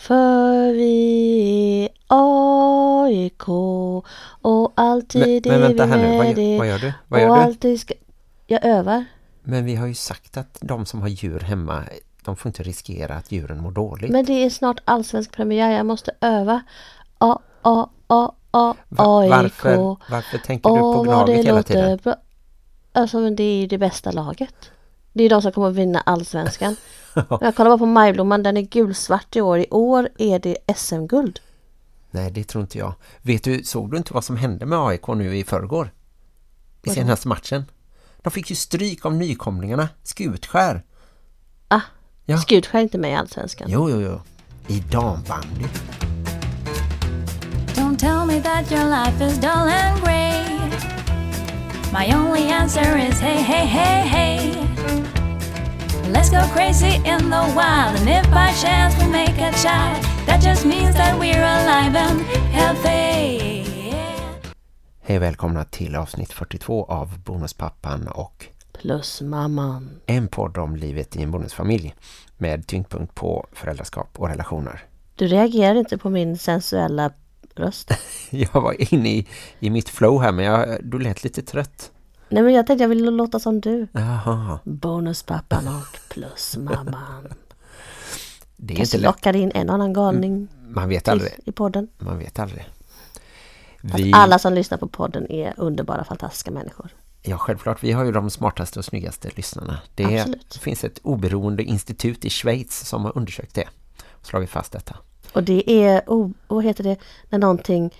För vi är AIK och alltid Men, men är vänta vi här nu, vad, gör- vad gör du? Vad och gör du? alltid ska... Jag övar. Men vi har ju sagt att de som har djur hemma, de får inte riskera att djuren mår dåligt. Men det är snart allsvensk premiär, jag måste öva. A, A, A, A, AIK. varför, varför tänker du på Gnaget hela tiden? bra. Alltså men det är ju det bästa laget. Det är de som kommer att vinna allsvenskan. Jag kollar bara på Majblomman, den är gulsvart i år. I år är det SM-guld. Nej, det tror inte jag. Vet du, såg du inte vad som hände med AIK nu i förrgår? I senaste matchen. De fick ju stryk av nykomlingarna. Skutskär. Ah, Ja. Skutskär är inte med i allsvenskan. Jo, jo, jo. I dambandy. Don't tell me that your life is dull and grey. My only answer is hey, hey, hey, hey. Let's go crazy in the wild, and if by chance we make a child, that just means that we're alive and healthy. Hej välkomna till avsnitt 42 av Bonuspappan och Plus mamman. en podd om livet i en bonusfamilj med tyngdpunkt på föräldraskap och relationer. Du reagerar inte på min sensuella röst. Jag var inne i, i mitt flow här men jag, du lät lite trött. Nej men jag tänkte jag ville låta som du. Jaha, Bonuspappan och plus mamman. det är Kanske inte lockar in en annan galning Man vet aldrig. i podden. Man vet aldrig. Vi, alla som lyssnar på podden är underbara, fantastiska människor. ja, självklart. Vi har ju de smartaste och snyggaste lyssnarna. Det Absolut. finns ett oberoende institut i Schweiz som har undersökt det. Och slagit fast detta. Och det är, oh, vad heter det, när någonting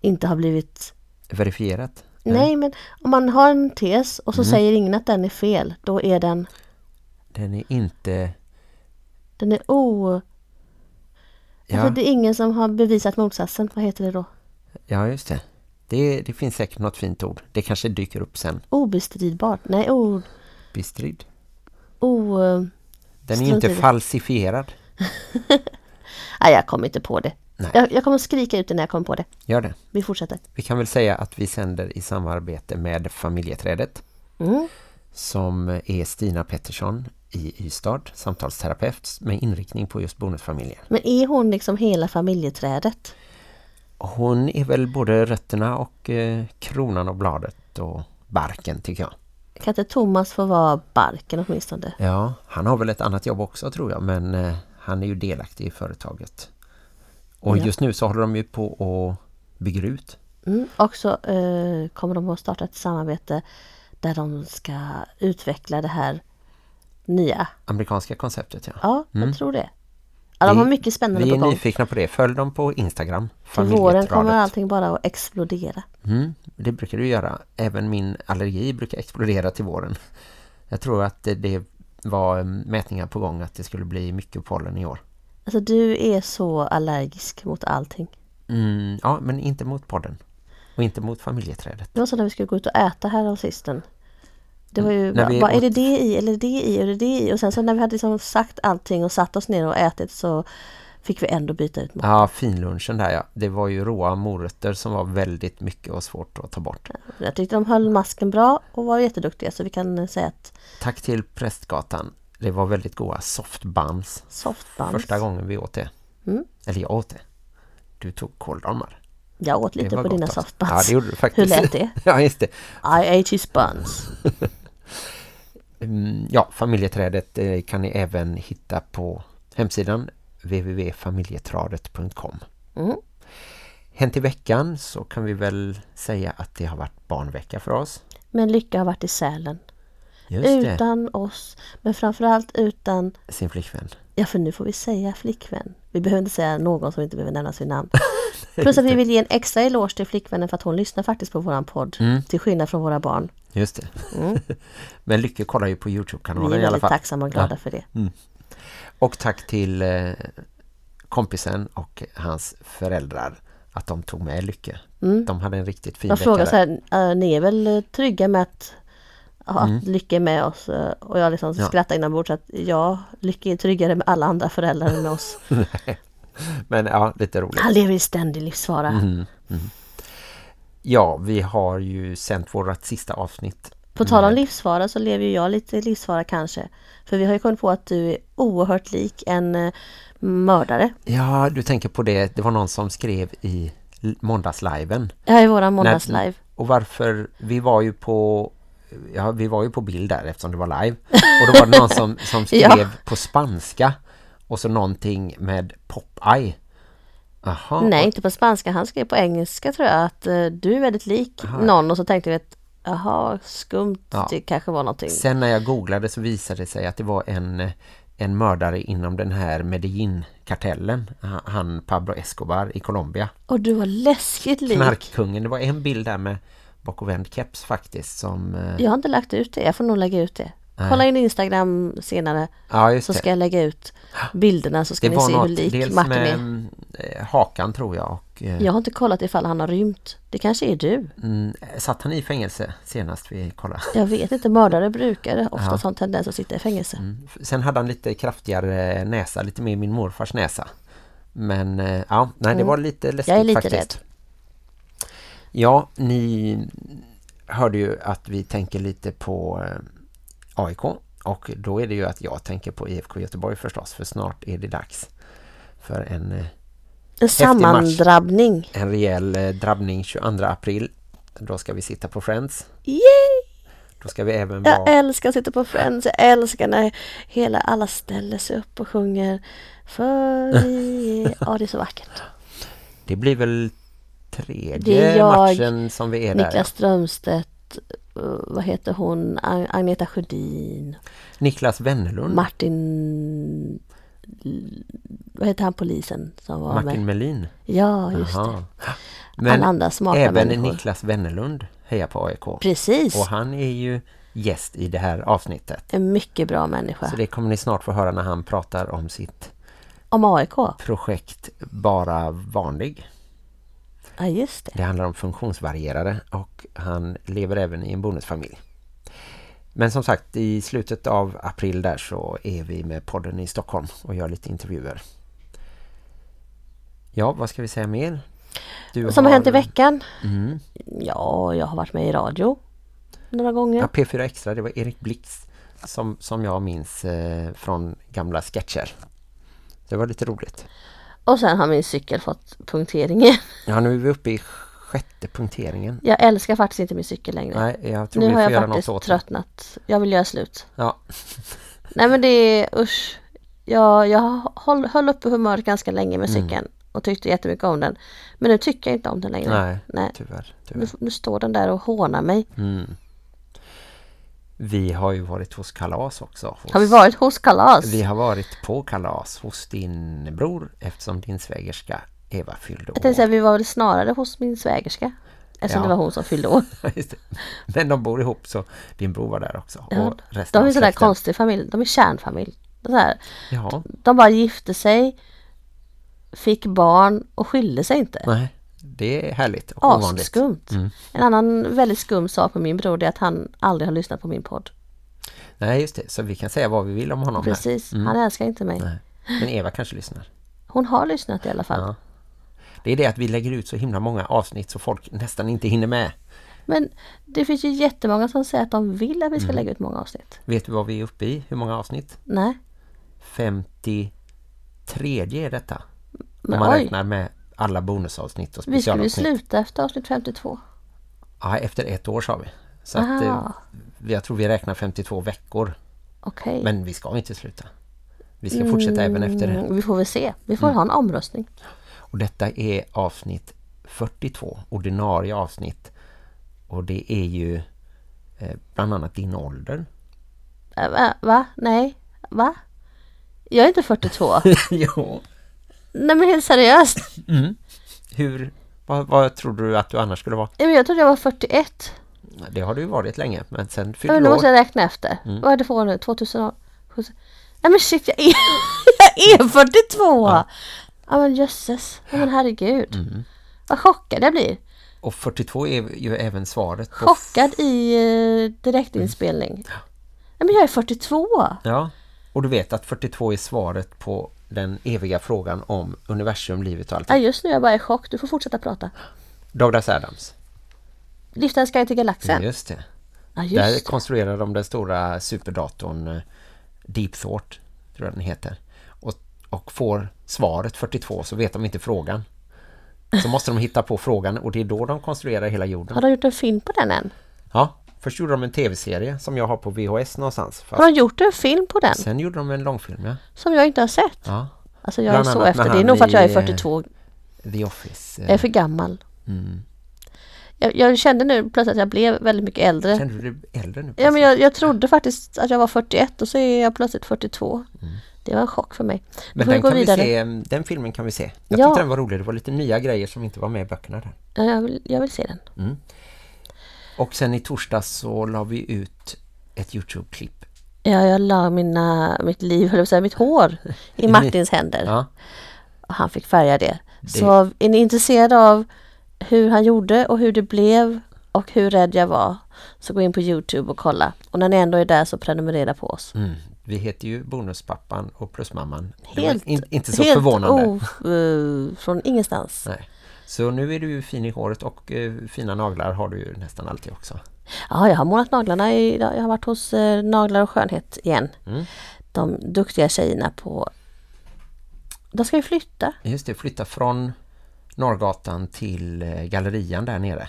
inte har blivit... Verifierat? Nej, men om man har en tes och så Mm. säger ingen att den är fel, då är den, Den är inte... den är o... Ja, Alltså det är ingen som har bevisat motsatsen, vad heter det då? ja just det. det. Det finns säkert något fint ord. Det kanske dyker upp sen. Obestridbart, nej, o... Bestrid. o Den är inte falsifierad. nej, jag kommer inte på det. Nej. Jag, jag kommer skrika ut det när jag kommer på det. Gör det. Vi fortsätter. Vi kan väl säga att vi sänder i samarbete med familjeträdet Mm. som är Stina Pettersson i Ystad, samtalsterapeut med inriktning på just bonusfamiljer. Men är hon liksom hela familjeträdet? Hon är väl både rötterna och eh, kronan och bladet och barken tycker jag. Kan inte Thomas få vara barken åtminstone? Ja, han har väl ett annat jobb också tror jag men eh, han är ju delaktig i företaget. Och Ja. just nu så håller de ju på att bygga ut. Mm. Och så eh, kommer de att starta ett samarbete där de ska utveckla det här nya. Amerikanska konceptet ja. Ja, Mm. jag tror det. Ja, de Vi- har mycket spännande Vi på är gång. nyfikna på det. Följ dem på Instagram. Till våren kommer allting bara att explodera. Mm, det brukar du göra. Även min allergi brukar explodera till våren. Jag tror att det, det var mätningar på gång att det skulle bli mycket pollen i år. Alltså du är så allergisk mot allting. Mm, ja, men inte mot podden. Och inte mot familjeträdet. Det var så när vi skulle gå ut och äta här av sisten. Det var ju, Mm, vi vad är det det i, eller det i, eller det i? Och sen så när vi hade liksom sagt allting och satt oss ner och ätit så fick vi ändå byta ut mat. Ja, finlunchen där ja. Det var ju råa morötter som var väldigt mycket och svårt att ta bort. Jag tyckte de höll masken bra och var jätteduktiga så vi kan säga att Tack till Prästgatan. Det var väldigt goda soft buns. softbuns. Första gången vi åt det. Mm. Eller jag åt det. Du tog kåldolmar. Jag åt lite på dina alltså. softbuns. Ja, det gjorde du faktiskt. Hur lät det? ja, just det. I ate his buns. Mm, Ja, familjeträdet eh, kan ni även hitta på hemsidan www.familjetradet.com Mm. Hänt i veckan så kan vi väl säga att det har varit barnvecka för oss. Men Lycka har varit i Sälen. Just det, Utan oss. Men framförallt utan, sin flickvän. ja för nu får vi säga flickvän. Vi behöver inte säga någon som inte behöver nämna sin namn. Plus att vi vill ge en extra eloge till flickvännen för att hon lyssnar faktiskt på våran podd. Mm. Till skillnad från våra barn. Just det. Mm. Men Lycke kollar ju på Vi Youtube-kanalen är i alla väldigt fall. tacksamma och glada Ja. för det. Och tack till eh, kompisen och hans föräldrar att de tog med Lycke. Mm. De hade en riktigt fin Jag där. så här, ni är väl trygga med att, att Mm. Lycka är med oss? Och jag liksom Ja. skrattar inombords att ja, Lycka är tryggare med alla andra föräldrar än med oss. Men ja, lite roligt. Han lever i ständig livsfara. Mm, mm. Ja, vi har ju sänt vårt sista avsnitt. På tal om med- livsfara så lever ju jag lite livsfara kanske. För vi har ju kommit på att du är oerhört lik en eh, mördare. Ja, du tänker på det. Det var någon som skrev i måndagsliven. Ja, i våran måndagslive. Och varför, vi var ju på ja, vi var ju på bild där eftersom det var live. Och då var det någon som, som skrev Ja. på spanska och så någonting med Popeye. Aha. Nej, inte på spanska. Han skrev på engelska tror jag att eh, du är väldigt lik någon och så tänkte vi att jaha, skumt, Ja. det kanske var någonting. Sen när jag googlade så visade det sig att det var en, en mördare inom den här Medellin-kartellen. Han- Pablo Escobar i Colombia. Och du var läskigt lik. Knarkkungen. Det var en bild där med bakovänd keps faktiskt som... eh, Jag har inte lagt ut det, jag får nog lägga ut det. Kolla in Instagram senare Ja, så det. ska jag lägga ut bilderna så ska det ni var se hur lik dels Martin med är. mm, eh, hakan tror jag. Och, eh, Jag har inte kollat ifall han har rymt. Det kanske är du. mm, satt han i fängelse senast vi kollade? Jag vet inte, mördare brukar ofta Ja. ha en tendens att sitta i fängelse. Mm. Sen hade han lite kraftigare näsa, lite mer min morfars näsa. Men eh, ja, nej det var lite läskigt Mm. Jag är lite faktiskt. Ja, ni hörde ju att vi tänker lite på eh, AIK och då är det ju att jag tänker på IFK Göteborg förstås för snart är det dags för en, eh, En sammandrabbning. en rejäl eh, drabbning 22 april. Då ska vi sitta på Friends. Yay! Då ska vi även Jag vara... älskar att sitta på Friends. Jag älskar när hela alla ställer sig upp och sjunger För vi är... Ja, det är så vackert. Det blir väl tredje jag, matchen som vi är där. Niklas Strömstedt, eh, vad heter hon? Ag- Agneta Sjödin, Niklas Wennerlund, Martin... Vad heter han polisen som var Martin med? Melin. Ja, just det. Jaha. Alla Men andra smarta även människor. Niklas Wennerlund hejar på AIK. Precis. Och han är ju gäst i det här avsnittet. En mycket bra människa. Så det kommer ni snart få höra när han pratar om sitt Om AIK? projekt Bara vanlig. Ja, just det. Det handlar om funktionsvarierade och han lever även i en bonusfamilj. Men som sagt, i slutet av april där så är vi med podden i Stockholm och gör lite intervjuer. Ja, vad ska vi säga mer? Du Som har hänt i veckan? Mm. Ja, jag har varit med i radio några gånger. Ja, P4 Extra, det var Erik Blix som, som jag minns eh, från gamla sketcher. Det var lite roligt. Och sen har min cykel fått punkteringen. Ja, nu är vi uppe i sjätte punkteringen. Jag älskar faktiskt inte min cykel längre. Nej, jag tror nu vi har jag göra något faktiskt åt det. tröttnat. Jag vill göra slut. Ja, Nej men det är usch. Jag, jag höll, höll uppe humöret ganska länge med Mm. cykeln och tyckte jättemycket om den. Men nu tycker jag inte om den längre. nej, Nej. tyvärr. Nu, tyvärr. nu står den där och hånar mig. Mm. Vi har ju varit hos kalas också. Hos, Har vi varit hos kalas? Vi har varit på kalas hos din bror eftersom din svägerska Eva fyllde år. Jag tänkte säga vi var väl snarare hos min svägerska. Eftersom Ja. det var hon som fyllde år. Men de bor ihop så din bror var där också. Ja, De är en sån där konstig familj. De är kärnfamilj. Här, Ja, de bara gifte sig, fick barn och skilde sig inte. nej. Det är härligt och ovanligt. Asskumt. Mm. En annan väldigt skum sak med min bror är att han aldrig har lyssnat på min podd. Nej, just det. Så vi kan säga vad vi vill om honom Precis, här. Mm. han älskar inte mig. Nej. Men Eva kanske lyssnar. Hon har lyssnat i alla fall. Ja. Det är det att vi lägger ut så himla många avsnitt så folk nästan inte hinner med. Men det finns ju jättemånga som säger att de vill att vi ska Mm. lägga ut många avsnitt. Vet du vad vi är uppe i? Hur många avsnitt? Nej, 53 är detta. men om man oj. räknar med alla bonusavsnitt och Vi skulle specialavsnitt. sluta efter avsnitt 52. Ja, efter ett år sa vi. Så att, eh, jag tror vi räknar 52 veckor. okej. Men vi ska inte sluta. Vi ska fortsätta även efter det. Mm, Vi får väl se. Vi Mm. får ha en omröstning. Och detta är avsnitt 42, ordinarie avsnitt. Och det är ju eh, bland annat din ålder. Va? va? Nej. Va? Jag är inte 42. jo. Nej men helt seriöst. Hur, vad, vad tror du att du annars skulle vara? Jag trodde jag var 41. Det har du ju varit länge, men sen fyllde du nu måste år. jag räkna efter. Mm. Vad är det för år nu? 2000? Nej men shit, jag är, jag är 42! Ja, men jösses. Ja, men herregud. Mm. Vad chockad jag blir. Och 42 är ju även svaret på... Chockad i eh, direktinspelning. Mm. Nej men jag är 42! Ja, och du vet att 42 är svaret på den eviga frågan om universum, livet och allt. Ja, just nu är jag bara i chock. Du får fortsätta prata. Douglas Adams. Liftens guide till galaxen. Just det. Ja, Där just det. konstruerade de den stora superdatorn eh, Deep Thought, tror jag den heter. Och, och får svaret 42 så vet de inte frågan. Så måste de hitta på frågan och det är då de konstruerar hela jorden. Har de gjort en film på den än? Ja, först gjorde de en tv-serie som jag har på VHS någonstans. Har Fast de gjort en film på den? sen gjorde de en långfilm, ja. Som jag inte har sett. ja. Alltså jag är så efter. Det är nog för att jag är i, 42. The Office. Jag är för gammal. Mm. Jag, jag kände nu plötsligt att jag blev väldigt mycket äldre. Kände du dig äldre nu? Ja, men jag, jag trodde faktiskt att jag var 41 och så är jag plötsligt 42. Det var en chock för mig. Men vi den, kan vi vidare. se, den filmen kan vi se. Jag Ja. tyckte den var rolig. Det var lite nya grejer som inte var med i böckerna där. Ja, jag, vill, jag vill se den. Mm. Och sen i torsdags så la vi ut ett Youtube-klipp. Ja, jag la mina, mitt liv, att säga, mitt hår i Martins händer. Ja, Och han fick färga det. Så är ni intresserade av hur han gjorde och hur det blev och hur rädd jag var så gå in på Youtube och kolla. Och när ni ändå är där så prenumerera på oss. mm. Vi heter ju Bonuspappan och Plusmamman. Helt, in, inte så helt förvånande. o- eh, från ingenstans. Nej. Så nu är du ju fin i håret och eh, fina naglar har du ju nästan alltid också. Ja, jag har målat naglarna. I, jag har varit hos eh, Naglar och skönhet igen. Mm. De duktiga tjejerna på... De ska ju flytta. Just det, flytta från Norrgatan till gallerian där nere.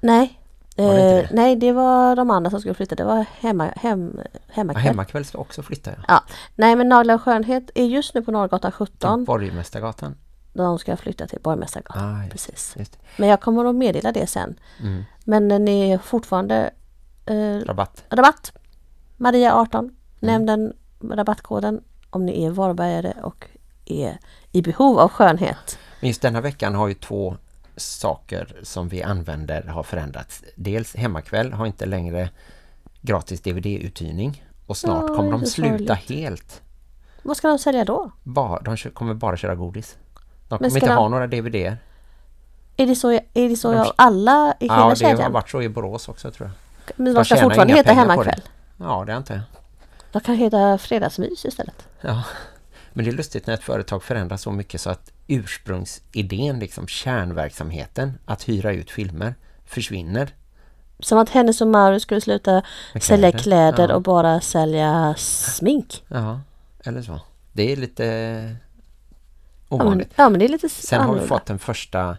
Nej. Det Eh, det? nej, det var de andra som skulle flytta. Det var hemma, hem, Ja, hemmakväll. hemmakväll ska också flytta. Ja. Ja. Nej, men Naglar och skönhet är just nu på Norrgatan Till 17. Borgmästargatan. De ska flytta till Borgmästargatan. Ah, just, Precis. just. Men jag kommer att meddela det sen. Mm. Men eh, ni är fortfarande eh, Rabatt. rabatt. Maria 18. Mm. Nämn den rabattkoden om ni är varbergare och är i behov av skönhet. Men just denna veckan har ju två saker som vi använder har förändrats. Dels hemmakväll har inte längre gratis DVD-uthyrning och snart Ja, kommer de är sluta sorgligt. helt. Vad ska de sälja då? Ba, de kommer bara köra godis. De kommer inte de- ha några DVD. Är det så, är det så De- alla i hela Ja, det har kedjan? varit så i Borås också tror jag. Men de ska fortfarande heta hemmakväll. Ja, det antar jag. De kan heta fredagsmys istället. Ja. Men det är lustigt när ett företag förändras så mycket så att ursprungsidén, liksom kärnverksamheten, att hyra ut filmer, försvinner. Som att Hennes och Maurits skulle sluta Med sälja kläder. kläder Ja. och bara sälja smink. Ja, eller så. Det är lite Ja men, ovanligt. ja, men det är lite Sen har vi fått den första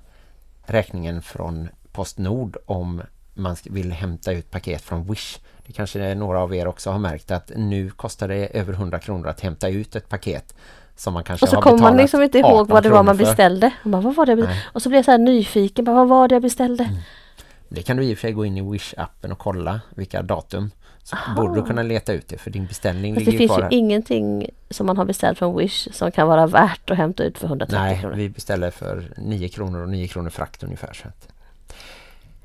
räkningen från Postnord om man vill hämta ut paket från Wish. Det kanske några av er också har märkt att nu kostar det över 100 kronor att hämta ut ett paket som man kanske Och så har kommer man betalat liksom inte ihåg 18 vad det var man beställde. Bara, vad var det Nej. och så blev jag så här nyfiken. Bara, vad var det jag beställde? Mm. Det kan du i och för sig gå in i Wish-appen och kolla vilka datum. Så Aha. borde du kunna leta ut det för din beställning Fast det ligger ju finns ju här. ingenting som man har beställt från Wish som kan vara värt att hämta ut för 130 Nej, kronor. vi beställer för 9 kronor och 9 kronor frakt ungefär. Så att.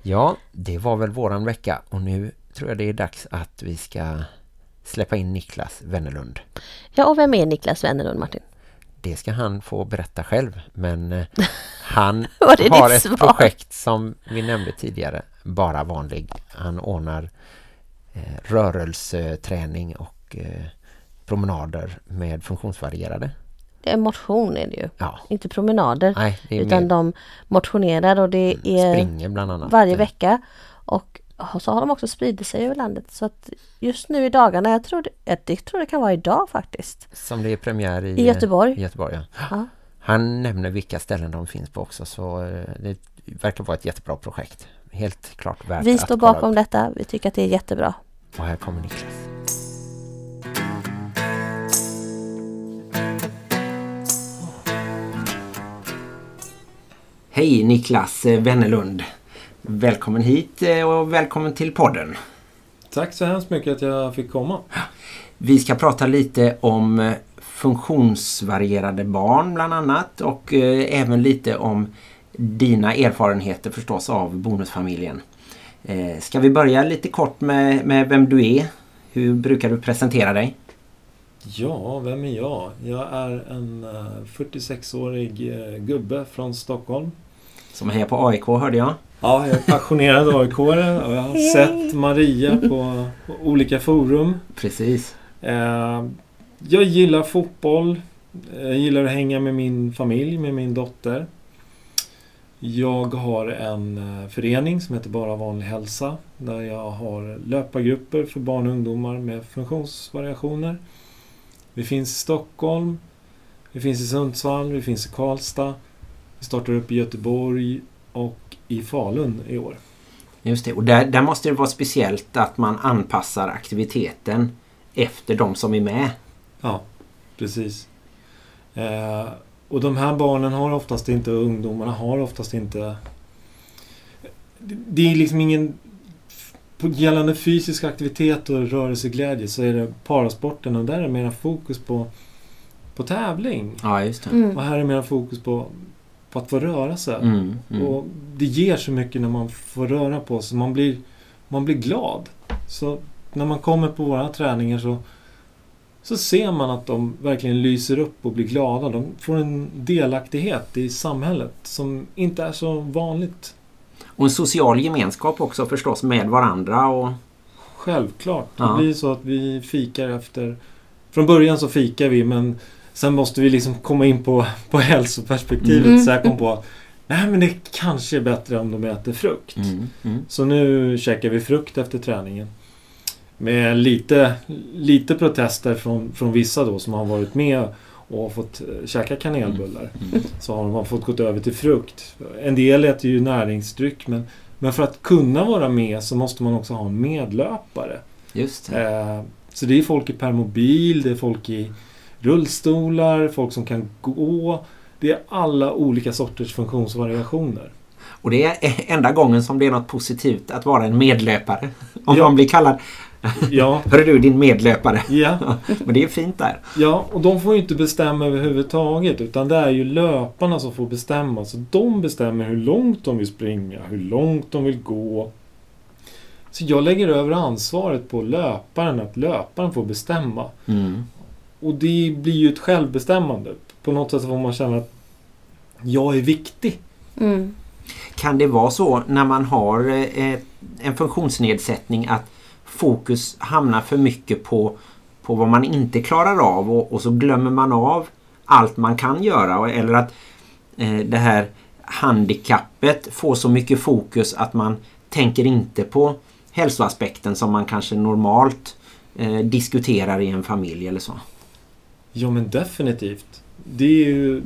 Ja, det var väl våran vecka och nu tror jag det är dags att vi ska släppa in Niklas Wennerlund. Ja, och vem är Niklas Wennerlund, Martin? Det ska han få berätta själv, men eh, han har ett svar? projekt som vi nämnde tidigare, bara vanlig. Han ordnar eh, rörelseträning och eh, promenader med funktionsvarierade. Det är motion är det ju. Ja, Inte promenader. nej, utan mer de motionerar och det är springer bland annat. varje Eh, vecka. Och så har de också spridit sig över landet. Så att just nu i dagarna, jag tror det, jag tror det kan vara idag faktiskt. Som det är premiär i, I Göteborg. I Göteborg ja. Ja. Han nämner vilka ställen de finns på också så eh, det verkar vara ett jättebra projekt. Helt klart värt Vi står bakom upp. detta. Vi tycker att det är jättebra. Och här kommer Niklas. Hej Niklas eh, Wennerlund. Välkommen hit eh, och välkommen till podden. Tack så hemskt mycket att jag fick komma. Vi ska prata lite om eh, funktionsvarierade barn bland annat och eh, även lite om dina erfarenheter förstås av bonusfamiljen. Ska vi börja lite kort med, med vem du är? Hur brukar du presentera dig? Ja, vem är jag? Jag är en eh, 46-årig eh, gubbe från Stockholm. Som hejar på AIK hörde jag. Ja, jag är passionerad aik och jag har sett Maria på, på olika forum. Precis. Eh, Jag gillar fotboll. Jag gillar att hänga med min familj, med min dotter. Jag har en eh, förening som heter Bara vanlig hälsa. Där jag har löpargrupper för barn och ungdomar med funktionsvariationer. Vi finns i Stockholm. Vi finns i Sundsvall, vi finns i Karlstad. Startar upp i Göteborg och i Falun i år. Just det, och där, där måste det vara speciellt att man anpassar aktiviteten efter de som är med. Ja, precis. Eh, och de här barnen har oftast inte, och ungdomarna har oftast inte... Det det är liksom ingen... På gällande fysisk aktivitet och rörelseglädje så är det parasporten och där är mera fokus på, på tävling. Ja, just det. Mm. Och här är mera fokus på, på att få röra sig. Mm, mm. Och det ger så mycket när man får röra på sig. Man blir, man blir glad. Så när man kommer på våra träningar så, så ser man att de verkligen lyser upp och blir glada. De får en delaktighet i samhället som inte är så vanligt. Och en social gemenskap också förstås med varandra. Och, Självklart. Ja. Det blir så att vi fikar efter... Från början så fikar vi men sen måste vi liksom komma in på, på hälsoperspektivet. Mm. Så jag kom på att nej men det kanske är bättre om de äter frukt. mm, mm. Så nu käkar vi frukt efter träningen. Med lite, lite protester från, från vissa då som har varit med och fått eh, käka kanelbullar. Mm. Så har man fått gått över till frukt. En del äter ju näringsdryck men, men för att kunna vara med så måste man också ha en medlöpare. Just det. Eh, så det är folk i permobil, det är folk i rullstolar, folk som kan gå. Det är alla olika sorters funktionsvariationer. Och det är enda gången som det är något positivt att vara en medlöpare. Om Ja. man blir kallad Ja, Hörru du din medlöpare. ja. Men det är fint där. Ja, och de får ju inte bestämma överhuvudtaget utan det är ju löparna som får bestämma. Så de bestämmer hur långt de vill springa, hur långt de vill gå. Så jag lägger över ansvaret på löparen, att löparen får bestämma. Mm. Och det blir ju ett självbestämmande. På något sätt får man känna att jag är viktig. Mm. Kan det vara så när man har eh, en funktionsnedsättning att fokus hamnar för mycket på, på vad man inte klarar av och, och så glömmer man av allt man kan göra och- eller att eh, det här handikappet får så mycket fokus att man tänker inte på hälsoaspekten som man kanske normalt eh, diskuterar i en familj eller så. Ja men definitivt. Det är ju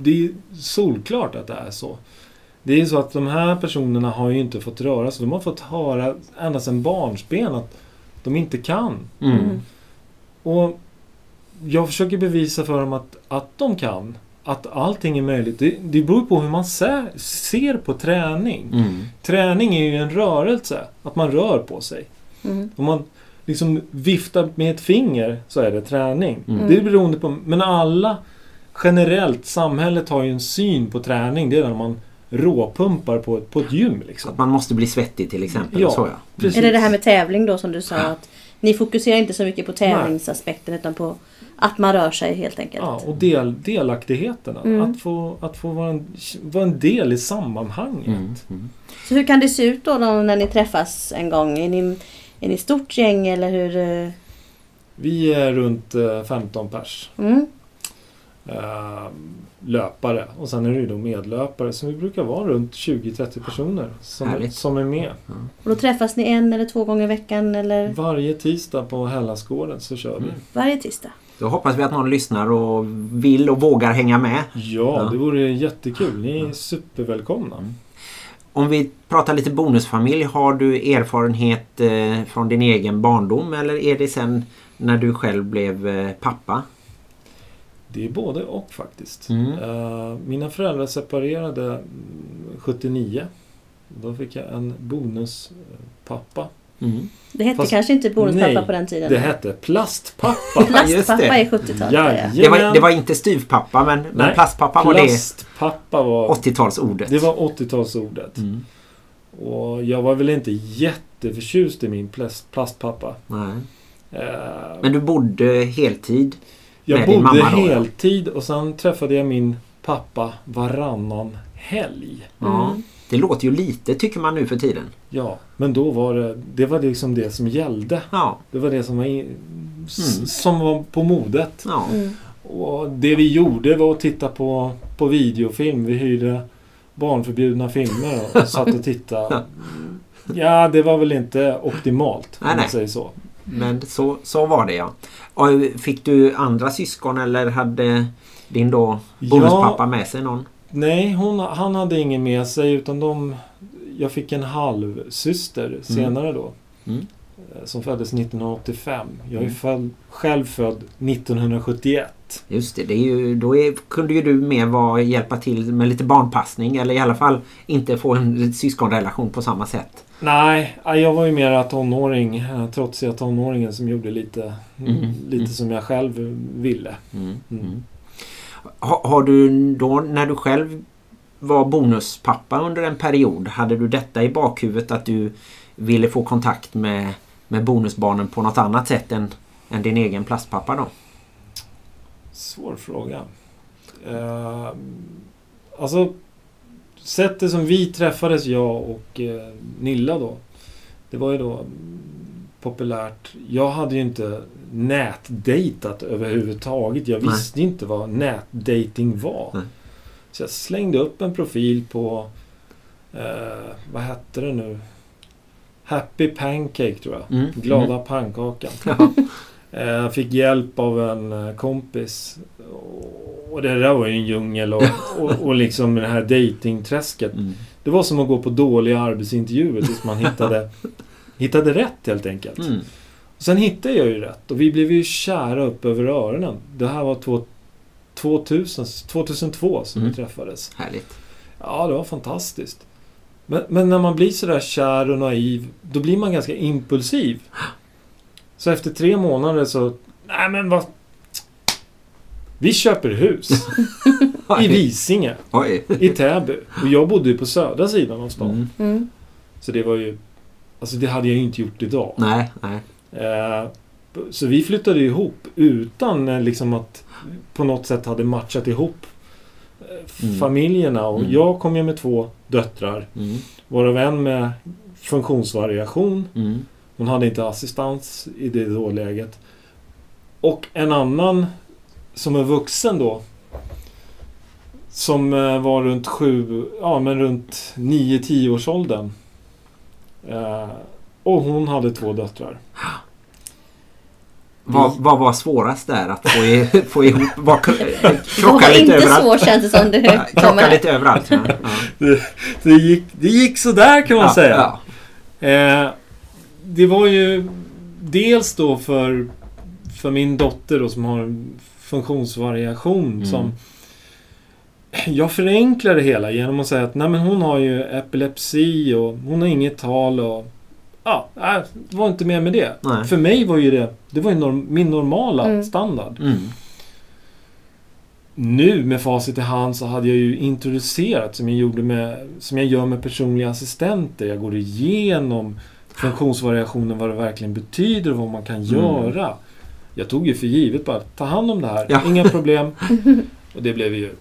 det är solklart att det är så. Det är ju så att de här personerna har ju inte fått röra sig. De har fått höra ända sedan barnsben att de inte kan. Mm. Mm. Och jag försöker bevisa för dem att, att de kan. Att allting är möjligt. Det, det beror på hur man ser, ser på träning. Mm. Träning är ju en rörelse. Att man rör på sig. Mm. Om man liksom viftar med ett finger så är det träning. Mm. Det är beroende på... Men alla generellt, samhället har ju en syn på träning. Det är när man råpumpar på, ett- på ett gym. Liksom. Att man måste bli svettig till exempel. Ja, så, ja. precis. Är det det här med tävling då som du sa att ni fokuserar inte så mycket på tävlingsaspekten utan på att man rör sig helt enkelt? Ja, och del, delaktigheten. Mm. Att få, att få vara, en, vara en del i sammanhanget. Mm. Mm. Så hur kan det se ut då, då när ni träffas en gång? Är ni, är ni stort gäng eller hur? eh? Vi är runt eh, 15 pers. Mm. eh, löpare. Och sen är det ju då medlöpare. Så vi brukar vara runt 20-30 personer som, Härligt. som är med. Och då träffas ni en eller två gånger i veckan eller Varje tisdag på Hellasgården så kör vi. Mm. varje tisdag? Då hoppas vi att någon lyssnar och vill och vågar hänga med. Ja, Ja. det vore jättekul. Ni är supervälkomna. Mm. Om vi pratar lite bonusfamilj, har du erfarenhet eh, från din egen barndom eller är det sen när du själv blev eh, pappa? Det är både och faktiskt. Mm. Eh, mina föräldrar separerade mm, 79. Då fick jag en bonuspappa. Mm. Det hette Fast- kanske inte bonuspappa nej, på den tiden? Det hette plastpappa. Plastpappa är 70-talet. Ja, Det, var, det var inte styvpappa men, men Nej, plastpappa var det Plastpappa var, 80-talsordet. det var 80-talsordet. Mm. Och jag var väl inte jätteförtjust i min plast, plastpappa. Nej. Eh, Men du bodde heltid? jag med din bodde mamma då, ja. heltid och sen träffade jag min pappa varannan helg. Ja. Mm. Det låter ju lite tycker man nu för tiden. Ja, men då var det, det var liksom det som gällde. Ja. Det var det som var, i, Mm. som var på modet. ja. Mm. Och det vi gjorde var att titta på, på videofilm. Vi hyrde barnförbjudna filmer och satt och tittade. Ja, det var väl inte optimalt. Om Nej, nej. man säger så. men så, så var det ja. Och fick du andra syskon eller hade din då bonuspappa med sig någon? Nej, hon, han hade ingen med sig utan de... Jag fick en halvsyster senare då. Mm. eh, Som föddes 1985. Jag är Mm. född, själv född 1971. Just det, det är ju, då är, kunde ju du mer vara, hjälpa till med lite barnpassning eller i alla fall inte få en syskonrelation på samma sätt. Nej, ja, jag var ju mera tonåring. eh, Trotsiga tonåringen som gjorde lite, Mm. lite Mm. som jag själv ville. Ha, har du då när du själv var bonuspappa under en period, hade du detta i bakhuvudet att du ville få kontakt med, med bonusbarnen på något annat sätt än, än din egen plastpappa då? Svår fråga. Uh, alltså, sättet som vi träffades, jag och eh, Nilla då. Det var ju då populärt. Jag hade ju inte nätdejtat överhuvudtaget. Jag Nej. visste inte vad nätdating var. Nej. Så jag slängde upp en profil på, eh, vad hette det nu? Happy Pancake tror jag. Mm. Glada pannkakan. Ja. Eh, Jag fick hjälp av en eh, kompis. Och det där var ju en djungel och, och, och liksom det här datingträsket. Mm. Det var som att gå på dåliga arbetsintervjuer tills man hittade, hittade rätt helt enkelt. Mm. Sen hittade jag ju rätt och vi blev ju kära upp över öronen. Det här var två, 2000, 2002 som Mm. vi träffades. Härligt. Ja, det var fantastiskt. Men, men när man blir sådär kär och naiv, då blir man ganska impulsiv. Så efter tre månader så... Nej men vad... Vi köper hus i Visinge, i Täby. Och jag bodde ju på södra sidan av stan. Mm. Mm. Så det var ju... Alltså det hade jag ju inte gjort idag. Nej, nej. Eh, så vi flyttade ihop utan eh, liksom att på något sätt hade matchat ihop eh, Mm. familjerna. Och Mm. jag kom ju med två döttrar. Mm. Varav en med funktionsvariation. Mm. Hon hade inte assistans i det då läget. Och en annan som är vuxen då. Som var runt sju, ja men runt 9-10 års åldern. Eh, och hon hade två döttrar. Vad, vad var svårast där att få, i, få ihop? Var, Det var krocka lite inte överallt? svårt känns det som. Det Ja, Krocka kommer. lite överallt. Ja. Ja. Det gick, det gick sådär kan man Ja, säga. ja. Eh, det var ju dels då för, för min dotter då, som har en funktionsvariation Mm. som jag förenklar det hela genom att säga att nej, men hon har ju epilepsi och hon har inget tal och ja, nej, det var inte mer med det. Nej. För mig var ju det, det var ju norm, min normala Mm. standard. Mm. Nu med facit i hand så hade jag ju introducerat som jag, gjorde med, som jag gör med personliga assistenter. Jag går igenom funktionsvariationen, vad det verkligen betyder och vad man kan Mm. göra. Jag tog ju för givet bara, ta hand om det här, Ja. inga problem. Och det blev ju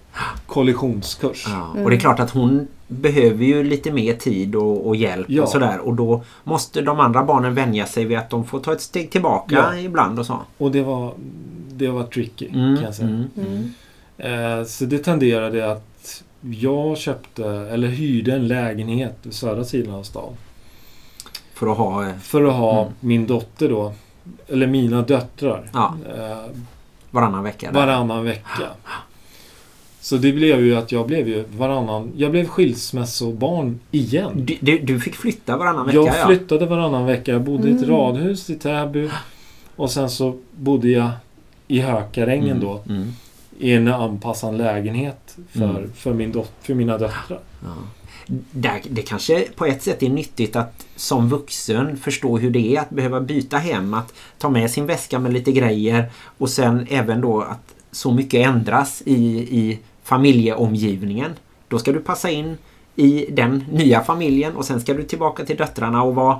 kollisionskurs. Ja, Mm. och det är klart att hon behöver ju lite mer tid och, och hjälp Ja. och sådär. Och då måste de andra barnen vänja sig vid att de får ta ett steg tillbaka Ja. ibland och så. Och det var, det var tricky Mm, kan jag säga. mm, Mm. Eh, så det tenderade att jag köpte, eller hyrde en lägenhet på södra sidan av stan. För att ha... eh, För att ha Mm. min dotter då, eller mina döttrar. Ja. Eh, Varannan vecka. Där. varannan vecka. Så det blev ju att jag blev ju varannan... Jag blev skilsmässobarn igen. Du, du, du fick flytta varannan vecka Jag ja. flyttade varannan vecka. Jag bodde i ett Mm. radhus i Täby. Och sen så bodde jag i Hökarängen Mm, då. Mm. I en anpassad lägenhet för, Mm. för, min dot- för mina döttrar. Ja. Där, det kanske på ett sätt är nyttigt att som vuxen förstå hur det är att behöva byta hem. Att ta med sin väska med lite grejer och sen även då att så mycket ändras i, i familjeomgivningen. Då ska du passa in i den nya familjen och sen ska du tillbaka till döttrarna och vara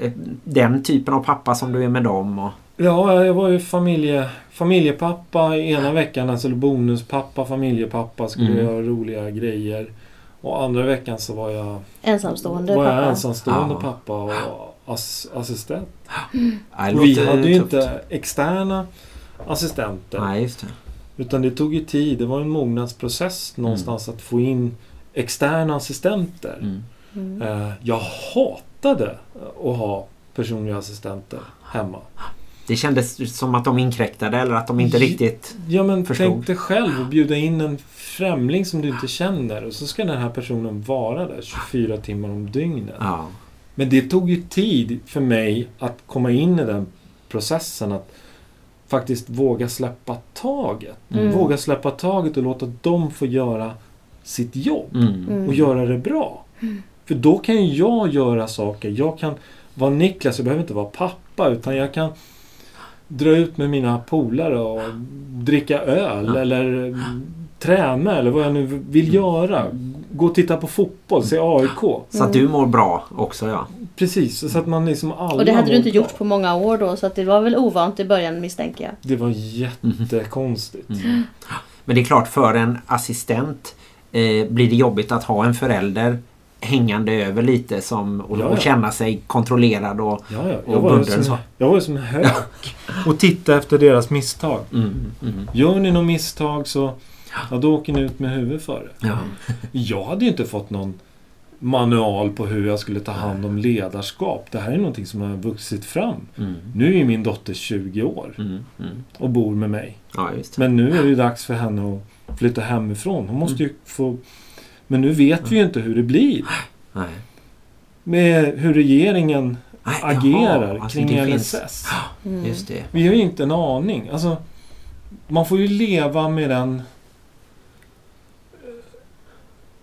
eh, den typen av pappa som du är med dem. Och, Ja, jag var ju familje, familjepappa i ena veckan. Alltså bonuspappa, familjepappa. Skulle Mm. göra roliga grejer. Och andra veckan så var jag, Ensamstående var jag pappa. ensamstående Ja. pappa och ass, assistent. Och vi hade ju inte externa assistenter. Nej, just det. Utan det tog ju tid. Det var en mognadsprocess någonstans att få in externa assistenter. Mm. Mm. Eh, Jag hatade att ha personliga assistenter hemma. Det kändes som att de inkräktade eller att de inte riktigt... Ja men Förstod. tänk dig själv att bjuda in en främling som du inte känner och så ska den här personen vara där 24 timmar om dygnet. Ja. Men det tog ju tid för mig att komma in i den processen att faktiskt våga släppa taget. Mm. Våga släppa taget och låta dem få göra sitt jobb Mm. Mm. och göra det bra. För då kan jag göra saker. Jag kan vara Niklas, jag behöver inte vara pappa utan jag kan dra ut med mina polare och dricka öl Ja. eller mm, träna eller vad jag nu vill göra. Gå och titta på fotboll, se AIK. Så att du mår bra också ja. Precis, så att man liksom alla Och det hade du inte bra. gjort på många år då så att det var väl ovant i början misstänker jag. Det var jättekonstigt. Mm. Men det är klart för en assistent eh, blir det jobbigt att ha en förälder hängande över lite som, och, Ja, ja. och känna sig kontrollerad och... Ja, ja. Och Jag, var som, jag var ju som en hök. Och titta efter deras misstag. Mm, mm, Gör ni något misstag så ja, då åker ni ut med huvudet före. ja. Jag hade ju inte fått någon manual på hur jag skulle ta hand om ledarskap. Det här är någonting som har vuxit fram. Mm, Nu är min dotter 20 år mm, mm. och bor med mig. Ja. Men nu är det ju dags för henne att flytta hemifrån. Hon måste ju få... Men nu vet vi ju inte hur det blir. Nej. Med hur regeringen Nej, agerar jaha, alltså kring LSS. Mm. Vi har ju inte en aning. Alltså, man får ju leva med den...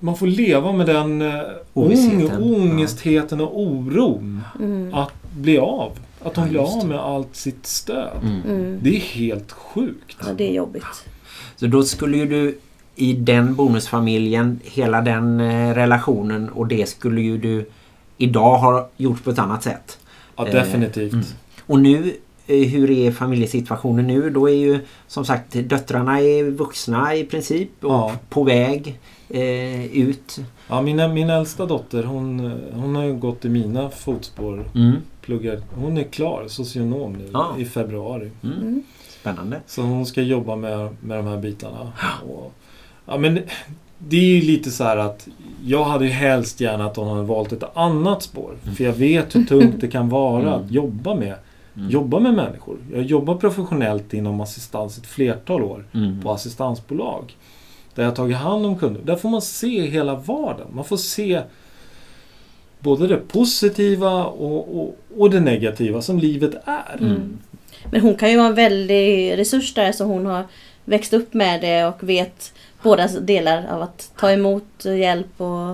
Man får leva med den eh, ångestheten och oron Mm. att bli av. Att hon Ja, blir av med allt sitt stöd. Mm. Mm. Det är helt sjukt. Ja, det är jobbigt. Så då skulle ju du i den bonusfamiljen, hela den eh, relationen och det skulle ju du idag ha gjort på ett annat sätt. Ja, Eh, definitivt. mm. Och nu, hur är familjesituationen nu? Då är ju som sagt döttrarna är vuxna i princip och Ja. på väg eh, ut. Ja, min, min äldsta dotter hon, hon har ju gått i mina fotspår. Mm. Pluggar, hon är klar socionom nu Ja. i februari. Mm. Mm. Spännande. Så hon ska jobba med, med de här bitarna. Och, ja, men det är ju lite så här att jag hade ju helst gärna att hon hade valt ett annat spår. För jag vet hur tungt det kan vara Mm. att jobba med, Mm. jobba med människor. Jag jobbar professionellt inom assistans ett flertal år Mm. på assistansbolag. Där jag har tagit hand om kunder. Där får man se hela vardagen. Man får se både det positiva och, och, och det negativa som livet är. Mm. Men hon kan ju vara en väldig resurs där så hon har växt upp med det och vet båda delar av att ta emot hjälp och,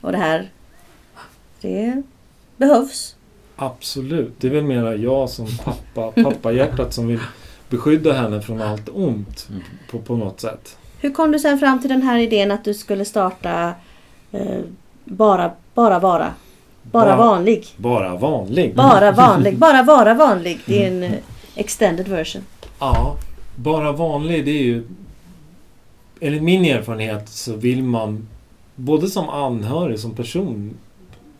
och det här. Det behövs. Absolut. Det är väl mera jag som pappa, pappahjärtat som vill beskydda henne från allt ont Mm. på, på något sätt. Hur kom du sen fram till den här idén att du skulle starta eh, Bara, bara vara? Bara Bara- vanlig? Bara vanlig. Bara vanlig? Bara vara vanlig? Det är en eh, extended version. Ja, bara vanlig det är ju... Enligt min erfarenhet så vill man både som anhörig, som person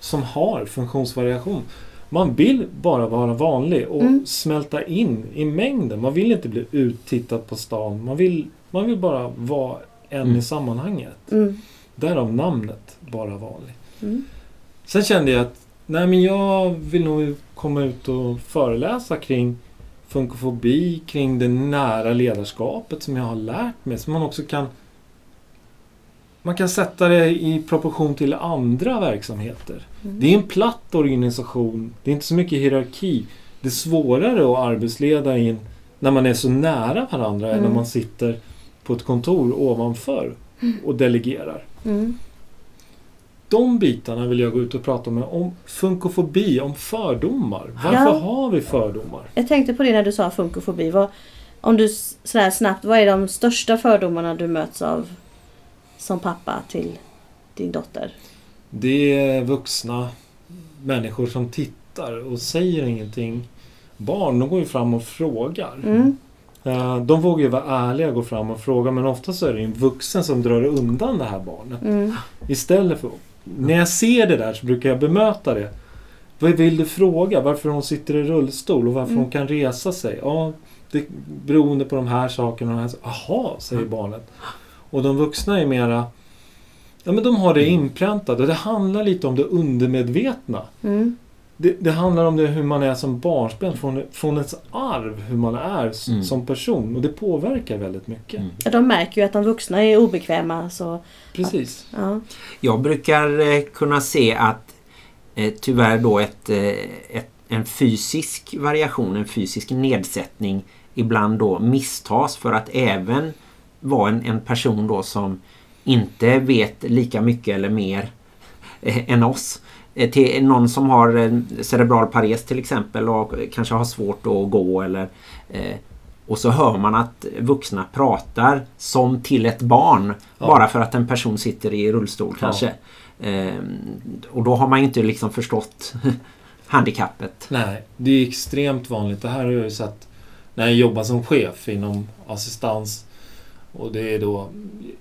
som har funktionsvariation. Man vill bara vara vanlig och Mm. smälta in i mängden. Man vill inte bli uttittad på stan. Man vill, man vill bara vara en Mm. i sammanhanget. Mm. Därav namnet Bara vanlig. Mm. Sen kände jag att nej men jag vill nog komma ut och föreläsa kring funkofobi, kring det nära ledarskapet som jag har lärt mig. Så man också kan man kan sätta det i proportion till andra verksamheter. Mm. Det är en platt organisation. Det är inte så mycket hierarki. Det är svårare att arbetsleda in när man är så nära varandra än när Mm. man sitter på ett kontor ovanför och delegerar. Mm. De bitarna vill jag gå ut och prata med om funkofobi, om fördomar. Varför Ja. har vi fördomar? Jag tänkte på det när du sa funkofobi. Vad, om du sådär snabbt, vad är de största fördomarna du möts av som pappa till din dotter? Det är vuxna människor som tittar och säger ingenting. Barn, de går ju fram och frågar. Mm. Eh, De vågar ju vara ärliga och gå fram och fråga men ofta så är det en vuxen som drar undan det här barnet. Mm. Istället för... När jag ser det där så brukar jag bemöta det. Vad vill du fråga? Varför hon sitter i rullstol och varför Mm. hon kan resa sig? Ja, det beroende på de här sakerna. de här Jaha, säger Mm. barnet. Och de vuxna är mera... Ja, men de har det inpräntat och det handlar lite om det undermedvetna. Mm. Det, det handlar om det hur man är som barnsben, från, från ens arv, hur man är s- Mm. som person. Och det påverkar väldigt mycket. Mm. Ja, de märker ju att de vuxna är obekväma. Så, Precis. ja. Jag brukar eh, kunna se att eh, tyvärr då ett, eh, ett, en fysisk variation, en fysisk nedsättning ibland då misstas för att även vara en, en person då som inte vet lika mycket eller mer eh, än oss. Eh, till någon som har cerebral pares till exempel och kanske har svårt att gå eller eh, och så hör man att vuxna pratar som till ett barn Ja. bara för att en person sitter i rullstol Ja. kanske. Eh, och då har man inte liksom förstått handikappet. Nej, det är extremt vanligt. Det här har jag ju sett när jag jobbar som chef inom assistans. Och det är då...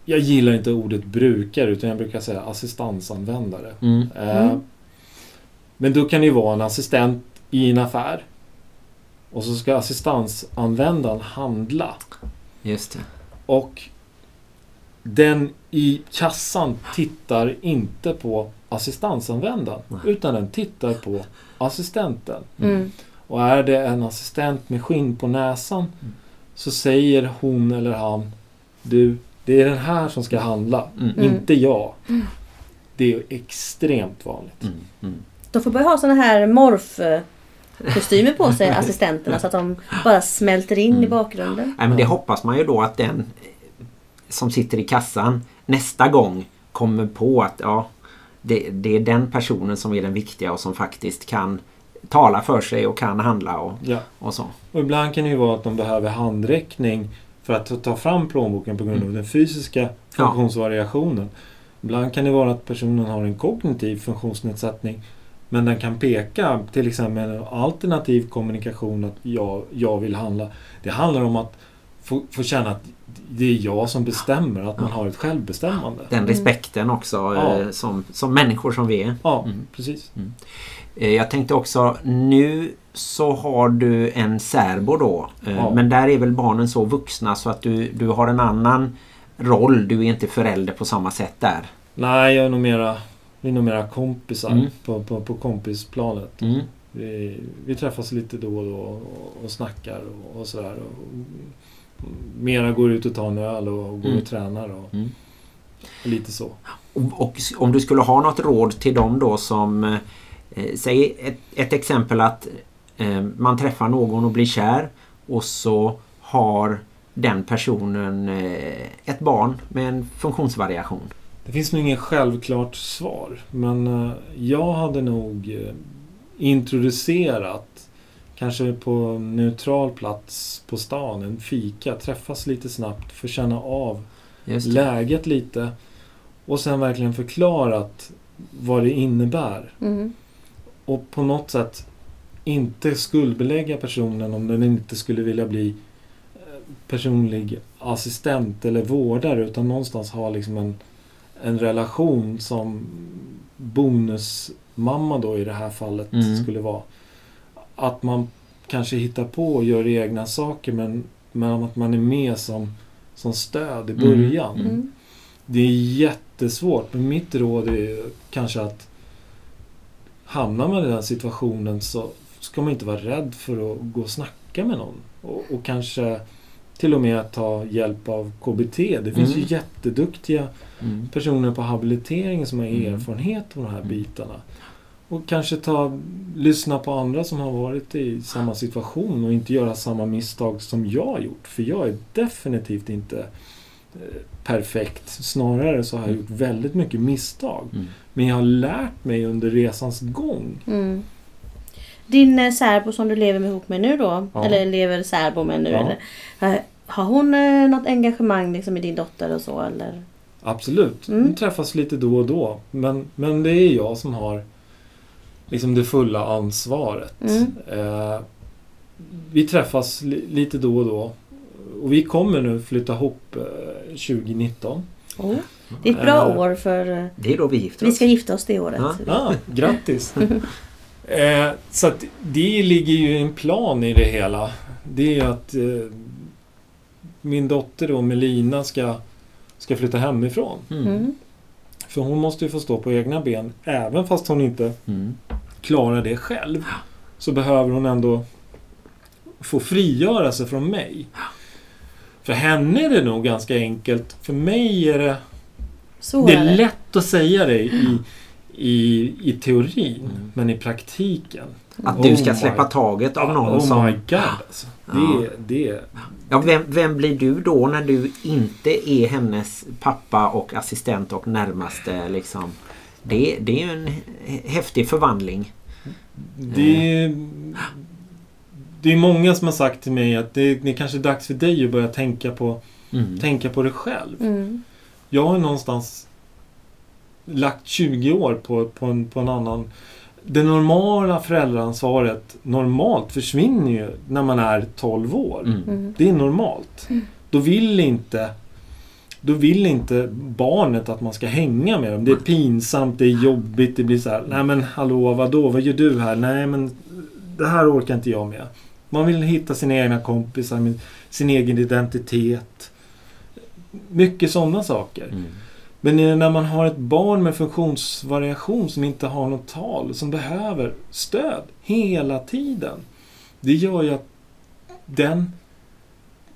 Jag gillar inte ordet brukare utan jag brukar säga assistansanvändare. Mm. Eh, Mm. Men då kan det ju vara en assistent i en affär. Och så ska assistansanvändaren handla. Just det. Och den i kassan tittar inte på assistansanvändaren. Nej. Utan den tittar på assistenten. Mm. Och är det en assistent med skinn på näsan Mm. så säger hon eller han Du, det är den här som ska handla. Mm. Mm. Inte jag. Det är extremt vanligt. De får börja ha såna här morfkostymer på sig, assistenterna, så att de bara smälter in i Mm. bakgrunden. Nej, men det Ja. hoppas man ju då att den eh, som sitter i kassan nästa gång kommer på att ja, det, det är den personen som är den viktiga och som faktiskt kan tala för sig och kan handla och, Ja. och så. Och ibland kan det ju vara att de behöver handräckning för att ta fram plånboken på grund av Mm. den fysiska funktionsvariationen. Ibland kan det vara att personen har en kognitiv funktionsnedsättning men den kan peka till exempel en alternativ kommunikation att jag, jag vill handla. Det handlar om att få, få känna att det är jag som bestämmer, att man har ett självbestämmande. Den Mm. respekten också Ja. eh, som, som människor som vi är. Ja, Mm. precis. Eh, Jag tänkte också, nu så har du en särbo då. eh, Ja. Men där är väl barnen så vuxna så att du, du har en annan roll. Du är inte förälder på samma sätt där. Nej, jag är nog mera, vi är nog mera kompisar Mm. på, på, på kompisplanet. Mm. Vi, vi träffas lite då och då och, och snackar och, och sådär. Och, mera går ut och tar en öl och går Mm. och tränar och Mm. lite så. Och, och om du skulle ha något råd till dem då som eh, Säg ett, ett exempel att eh, man träffar någon och blir kär och så har den personen eh, ett barn med en funktionsvariation. Det finns nog inget självklart svar. Men eh, jag hade nog eh, introducerat Kanske på en neutral plats på stan, en fika, träffas lite snabbt, få känna av läget lite och sen verkligen förklarat vad det innebär. Mm. Och på något sätt inte skuldbelägga personen om den inte skulle vilja bli eh, personlig assistent eller vårdare utan någonstans ha liksom en, en relation som bonusmamma då i det här fallet Mm. skulle vara. Att man kanske hittar på och gör egna saker men, men att man är med som, som stöd i Mm. början. Mm. Mm. Det är jättesvårt, men mitt råd är kanske att hamnar man i den situationen så ska man inte vara rädd för att gå och snacka med någon. Och, och kanske till och med ta hjälp av KBT. Det finns Mm. ju jätteduktiga Mm. personer på habilitering som har Mm. erfarenhet av de här Mm. bitarna. Och kanske ta, lyssna på andra som har varit i samma situation och inte göra samma misstag som jag har gjort. För jag är definitivt inte eh, perfekt. Snarare så har jag Mm. gjort väldigt mycket misstag. Mm. Men jag har lärt mig under resans gång. Mm. Din eh, särbo som du lever med ihop med nu då, Ja. eller lever särbo med nu, Ja. eller, eh, har hon eh, något engagemang liksom i din dotter och så eller? Absolut. Mm. Vi träffas lite då och då. Men, men det är jag som har liksom det fulla ansvaret. Mm. Eh, vi träffas li, lite då och då. Och vi kommer nu flytta ihop eh, 2019. Oh. Det är ett bra Eh. år för eh, Det är då vi gifter vi oss. ska gifta oss det året. Ja. Ah, grattis! eh, så att det ligger ju en plan i det hela. Det är att eh, min dotter då, Melina, ska, ska flytta hemifrån. Mm. Mm. För hon måste ju få stå på egna ben även fast hon inte Mm. klara det själv så behöver hon ändå få frigöra sig från mig. För henne är det nog ganska enkelt. För mig är det... Så Det är är det. lätt att säga det i, i, i teorin, Mm. men i praktiken. Att du ska Oh släppa my- taget av någon oh som... my god alltså. Ja. Det, det, Ja, vem, vem blir du då när du inte är hennes pappa och assistent och närmaste liksom? Det, det är ju en häftig förvandling. det, det är många som har sagt till mig att det, det är kanske är dags för dig att börja tänka på, Mm. tänka på det själv. Mm. Jag har någonstans lagt 20 år på, på, en, på en annan... Det normala föräldraansvaret normalt försvinner ju när man är 12 år. Mm. Mm. Det är normalt. Då vill inte då vill inte barnet att man ska hänga med dem. Det är pinsamt, det är jobbigt, det blir så här. Nej men hallå, vadå, vad gör du här? Nej men det här orkar inte jag med. Man vill hitta sina egna kompisar, sin egen identitet. Mycket sådana saker. Mm. Men när man har ett barn med funktionsvariation som inte har något tal, som behöver stöd hela tiden. Det gör ju att den,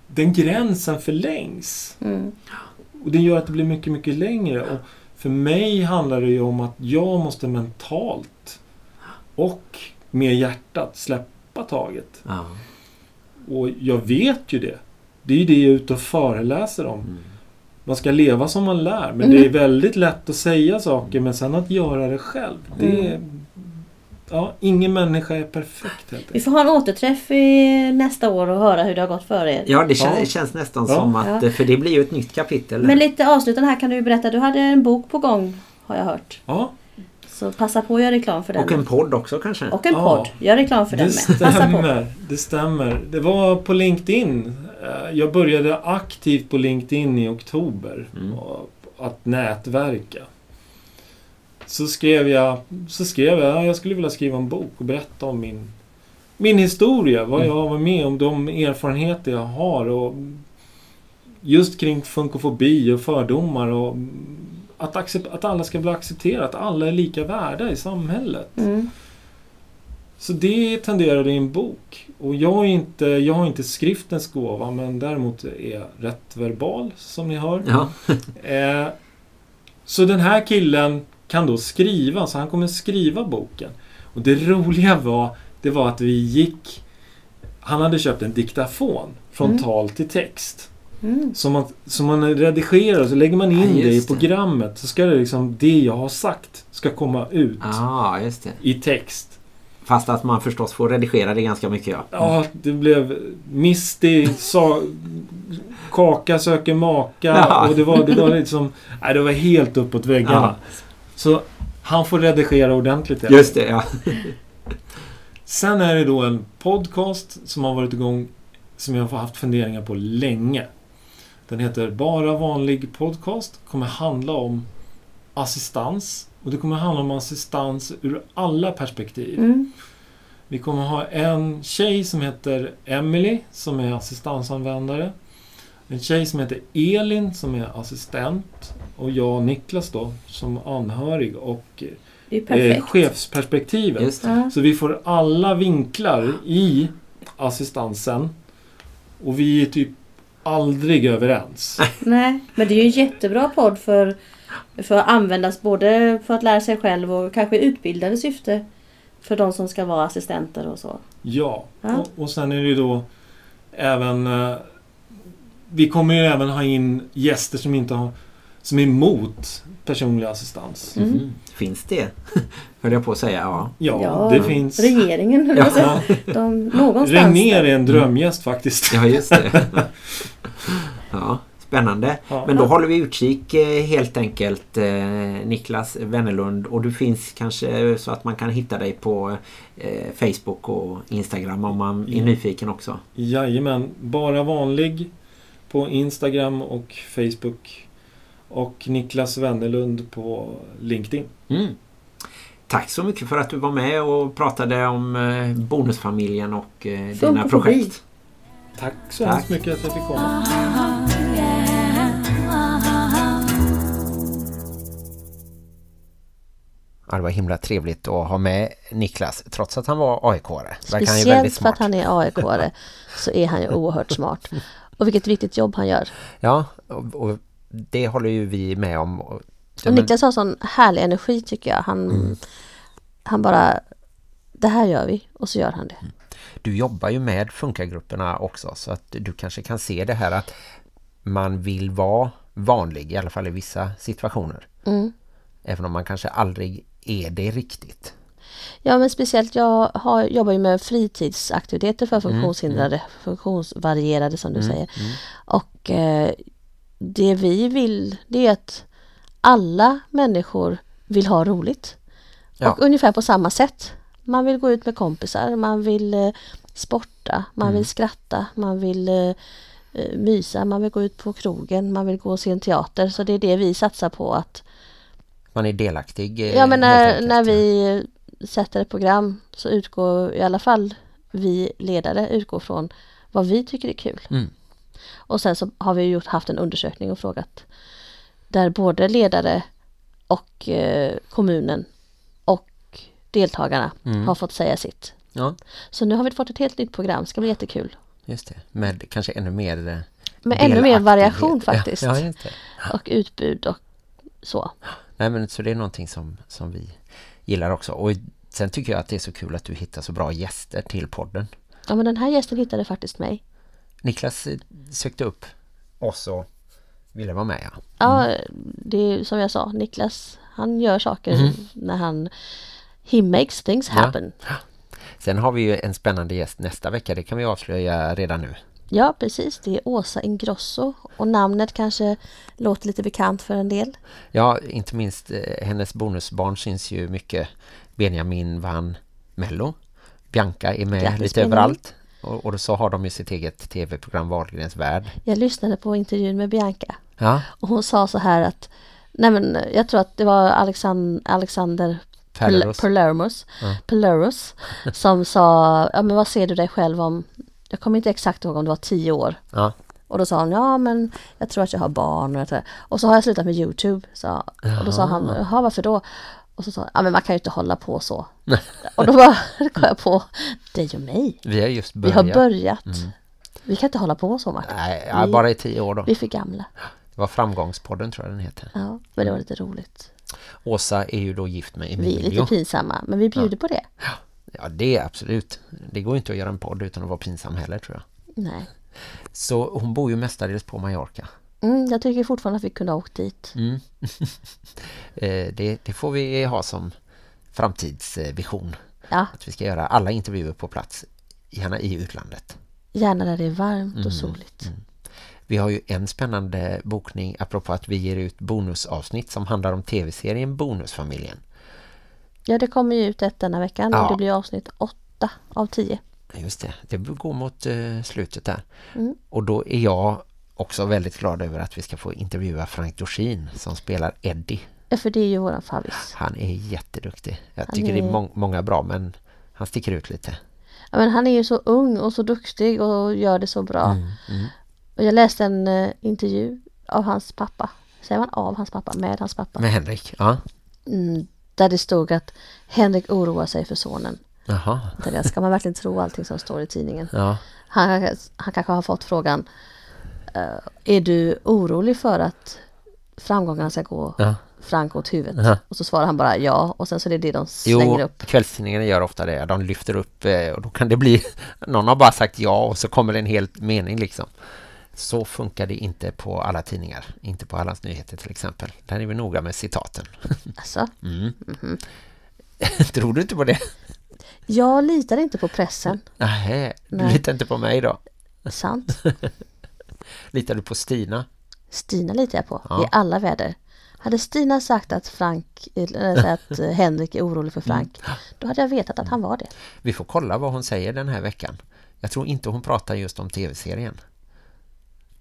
den gränsen förlängs. Mm. Och det gör att det blir mycket, mycket längre. Och för mig handlar det ju om att jag måste mentalt och med hjärtat släppa taget. Ja. Och jag vet ju det. Det är ju det jag är ute och föreläser om. Mm. Man ska leva som man lär. Men Mm. det är väldigt lätt att säga saker men sen att göra det själv. Det är, ja, ingen människa är perfekt helt Vi får ha en återträff i nästa år och höra hur det har gått för er. Ja, det känns, Ja. känns nästan Ja. som att... Ja. För det blir ju ett nytt kapitel. Men lite avslutande här kan du berätta. Du hade en bok på gång har jag hört. Ja, Så passa på att göra reklam för den. och en podd också kanske. Och en Ja. podd. Gör reklam för den det med. Passa på. stämmer. Det stämmer. Det var på LinkedIn. Eh, Jag började aktivt på LinkedIn i oktober. Mm. Att nätverka. Så skrev jag, så skrev jag att jag skulle vilja skriva en bok och berätta om min, min historia. Vad Mm. jag var med om, de erfarenheter jag har. Och just kring funkofobi och fördomar. Och att, accep- att alla ska bli accepterade. Att alla är lika värda i samhället. Mm. Så det tenderade i en bok. Och jag, är inte, jag har inte skriftens gåva men däremot är jag rätt verbal som ni hör. Ja. Eh, så den här killen kan då skriva, så han kommer skriva boken. Och det roliga var, det var att vi gick... Han hade köpt en diktafon från Mm. tal till text. Mm. Som man, som man redigerar så lägger man in Ja, det i programmet. Så ska det liksom, det jag har sagt ska komma ut det. i text. Fast att man förstås får redigera det ganska mycket ja. Ja, det blev Misty, sa, Kaka söker maka Ja. och det var, det var liksom... Nej, det var helt uppåt väggarna. Så han får redigera ordentligt. igen. Just det, ja. Sen är det då en podcast som har varit igång som jag har haft funderingar på länge. Den heter Bara vanlig podcast. kommer handla om assistans. Och det kommer handla om assistans ur alla perspektiv. Mm. Vi kommer ha en tjej som heter Emily som är assistansanvändare. En tjej som heter Elin som är assistent. Och jag Niklas då som anhörig och eh, chefsperspektivet. Just det. Ja. Så vi får alla vinklar i assistansen. Och vi är typ aldrig överens. Nej, men det är ju en jättebra podd för, för att användas både för att lära sig själv och kanske i utbildande syfte. För de som ska vara assistenter och så. Ja, Ja. Och, och sen är det ju då även... Eh, vi kommer ju även ha in gäster som inte har... Som är emot personlig assistans. Mm. Mhm. Finns det? Höll jag på att säga, ja. Ja, det finns. Regeringen. Ja, De, någonstans där. är en drömgäst faktiskt. Ja, just det. Ja, spännande. Ja. Men då håller vi utkik eh, helt enkelt eh, Niklas Wennerlund och du finns kanske så att man kan hitta dig på eh, Facebook och Instagram om man är nyfiken också. Jajamän, bara vanlig på Instagram och Facebook. Och Niklas Wennerlund på LinkedIn. Mm. Tack så mycket för att du var med och pratade om Bonusfamiljen och dina projekt. Tack så Tack. hemskt mycket att jag fick komma. Ja, det var himla trevligt att ha med Niklas trots att han var AIK-are. Speciellt för att han är AIK-are så är han ju oerhört smart. Och vilket viktigt jobb han gör. Ja, och, och det håller ju vi med om. Och, och Niklas har sån härlig energi tycker jag. Han, mm. han bara, det här gör vi och så gör han det. Du jobbar ju med funkargrupperna också så att du kanske kan se det här att man vill vara vanlig i alla fall i vissa situationer. Mm. Även om man kanske aldrig är det riktigt. Ja men speciellt jag har, jobbar ju med fritidsaktiviteter för mm, funktionshindrade, mm. funktionsvarierade som du mm, säger. Mm. Och eh, det vi vill det är att alla människor vill ha roligt. Ja. Och ungefär på samma sätt. Man vill gå ut med kompisar, man vill eh, sporta, man vill mm. skratta, man vill eh, eh, mysa, man vill gå ut på krogen, man vill gå och se en teater. Så det är det vi satsar på att man är delaktig. Eh, ja men när, när vi sätter ett program så utgår i alla fall vi ledare utgår från vad vi tycker är kul. Mm. Och sen så har vi gjort, haft en undersökning och frågat där både ledare och eh, kommunen och deltagarna mm. har fått säga sitt. Ja. Så nu har vi fått ett helt nytt program, det ska bli jättekul. Just det, med kanske ännu mer eh, Med ännu mer variation faktiskt. Ja, ja, och utbud och så. Nej men så det är någonting som, som vi gillar också. Och sen tycker jag att det är så kul att du hittar så bra gäster till podden. Ja men den här gästen hittade faktiskt mig. Niklas eh, sökte upp oss och ville vara med. Ja, mm. ja det är som jag sa, Niklas han gör saker mm. när han he makes things happen. Ja. Sen har vi ju en spännande gäst nästa vecka, det kan vi avslöja redan nu. Ja, precis. Det är Åsa Ingrosso och namnet kanske låter lite bekant för en del. Ja, inte minst eh, hennes bonusbarn syns ju mycket. Benjamin vann Mello. Bianca är med Grattis, lite Benjamin. överallt. Och, och så har de ju sitt eget tv-program Wahlgrens värld. Jag lyssnade på intervjun med Bianca. Ja. Och hon sa så här att Nej men jag tror att det var Alexander, Alexander Palermus, ja. som sa, ja men vad ser du dig själv om jag kommer inte exakt ihåg om det var tio år. Ja. Och då sa han, ja men jag tror att jag har barn. Och, och så har jag slutat med Youtube. Så, och då sa han, jaha varför då? Och så sa han, ja men man kan ju inte hålla på så. och då bara kom jag på dig och mig. Vi har just börjat. Vi har börjat. Mm. Vi kan inte hålla på så Martin. Nej, ja, bara i tio år då. Vi är för gamla. Det var Framgångspodden tror jag den heter. Ja, men det var lite roligt. Åsa är ju då gift med Emilio. Vi är lite pinsamma, men vi bjuder ja. på det. Ja, det är absolut. Det går inte att göra en podd utan att vara pinsam heller tror jag. Nej. Så hon bor ju mestadels på Mallorca. Mm, jag tycker fortfarande att vi kunde ha åkt dit. Mm. Eh, det, det, får vi ha som framtidsvision. Ja. Att vi ska göra alla intervjuer på plats, gärna i utlandet. Gärna där det är varmt mm. och soligt. Mm. Vi har ju en spännande bokning apropå att vi ger ut bonusavsnitt som handlar om tv-serien Bonusfamiljen. Ja, det kommer ju ut ett denna veckan ja. och det blir avsnitt åtta av tio. Just det, det går mot uh, slutet där. Mm. Och då är jag också väldigt glad över att vi ska få intervjua Frank Dorsin som spelar Eddie. Ja, för det är ju våran favvis. Han är jätteduktig. Jag han tycker är... det är må många bra men han sticker ut lite. Ja, men han är ju så ung och så duktig och gör det så bra. Mm, mm. Och jag läste en uh, intervju av hans pappa. Säger man av hans pappa? Med hans pappa? Med Henrik, ja. Mm, där det stod att Henrik oroar sig för sonen. Jaha. Där ska man verkligen tro allting som står i tidningen? Ja. Han, han kanske har fått frågan uh, Är du orolig för att framgångarna ska gå ja. Frank åt huvudet? Ja. Och så svarar han bara ja och sen så är det det de slänger jo, upp. kvällstidningarna gör ofta det. De lyfter upp eh, och då kan det bli någon har bara sagt ja och så kommer det en hel mening liksom. Så funkar det inte på alla tidningar. Inte på allas nyheter till exempel. Där är vi noga med citaten. Alltså? Mm. Mm -hmm. Tror du inte på det? Jag litar inte på pressen. Nej, du Nej. litar inte på mig då? Sant. litar du på Stina? Stina litar jag på, ja. i alla väder. Hade Stina sagt att Frank, att Henrik är orolig för Frank, mm. då hade jag vetat att han var det. Vi får kolla vad hon säger den här veckan. Jag tror inte hon pratar just om tv-serien.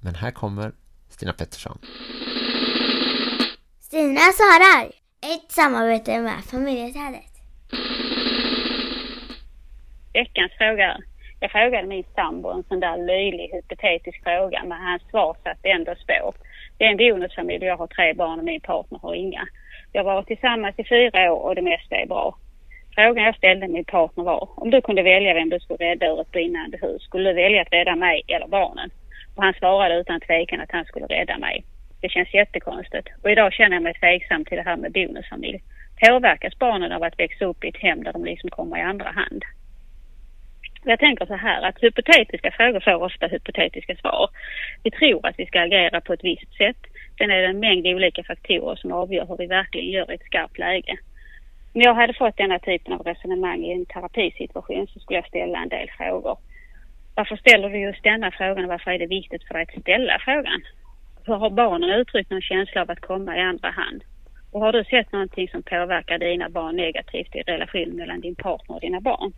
Men här kommer Stina Pettersson. Stina svarar. Ett samarbete med familjeträdet. Veckans fråga. Jag frågade min sambo en sån där löjlig hypotetisk fråga men hans svar satt ändå spår. Det är en bonusfamilj, jag har tre barn och min partner har inga. Jag var tillsammans i fyra år och det mesta är bra. Frågan jag ställde min partner var om du kunde välja vem du skulle rädda ur ett brinnande hus. Skulle du välja att rädda mig eller barnen? Och han svarade utan tvekan att han skulle rädda mig. Det känns jättekonstigt och idag känner jag mig tveksam till det här med bonusfamilj. Påverkas barnen av att växa upp i ett hem där de liksom kommer i andra hand? Jag tänker så här att hypotetiska frågor får ofta hypotetiska svar. Vi tror att vi ska agera på ett visst sätt. Sen är det en mängd olika faktorer som avgör hur vi verkligen gör i ett skarpt läge. Om jag hade fått denna typen av resonemang i en terapisituation så skulle jag ställa en del frågor. Varför ställer du just denna frågan och varför är det viktigt för dig att ställa frågan? Hur har barnen uttryckt någon känsla av att komma i andra hand? Och har du sett någonting som påverkar dina barn negativt i relationen mellan din partner och dina barn?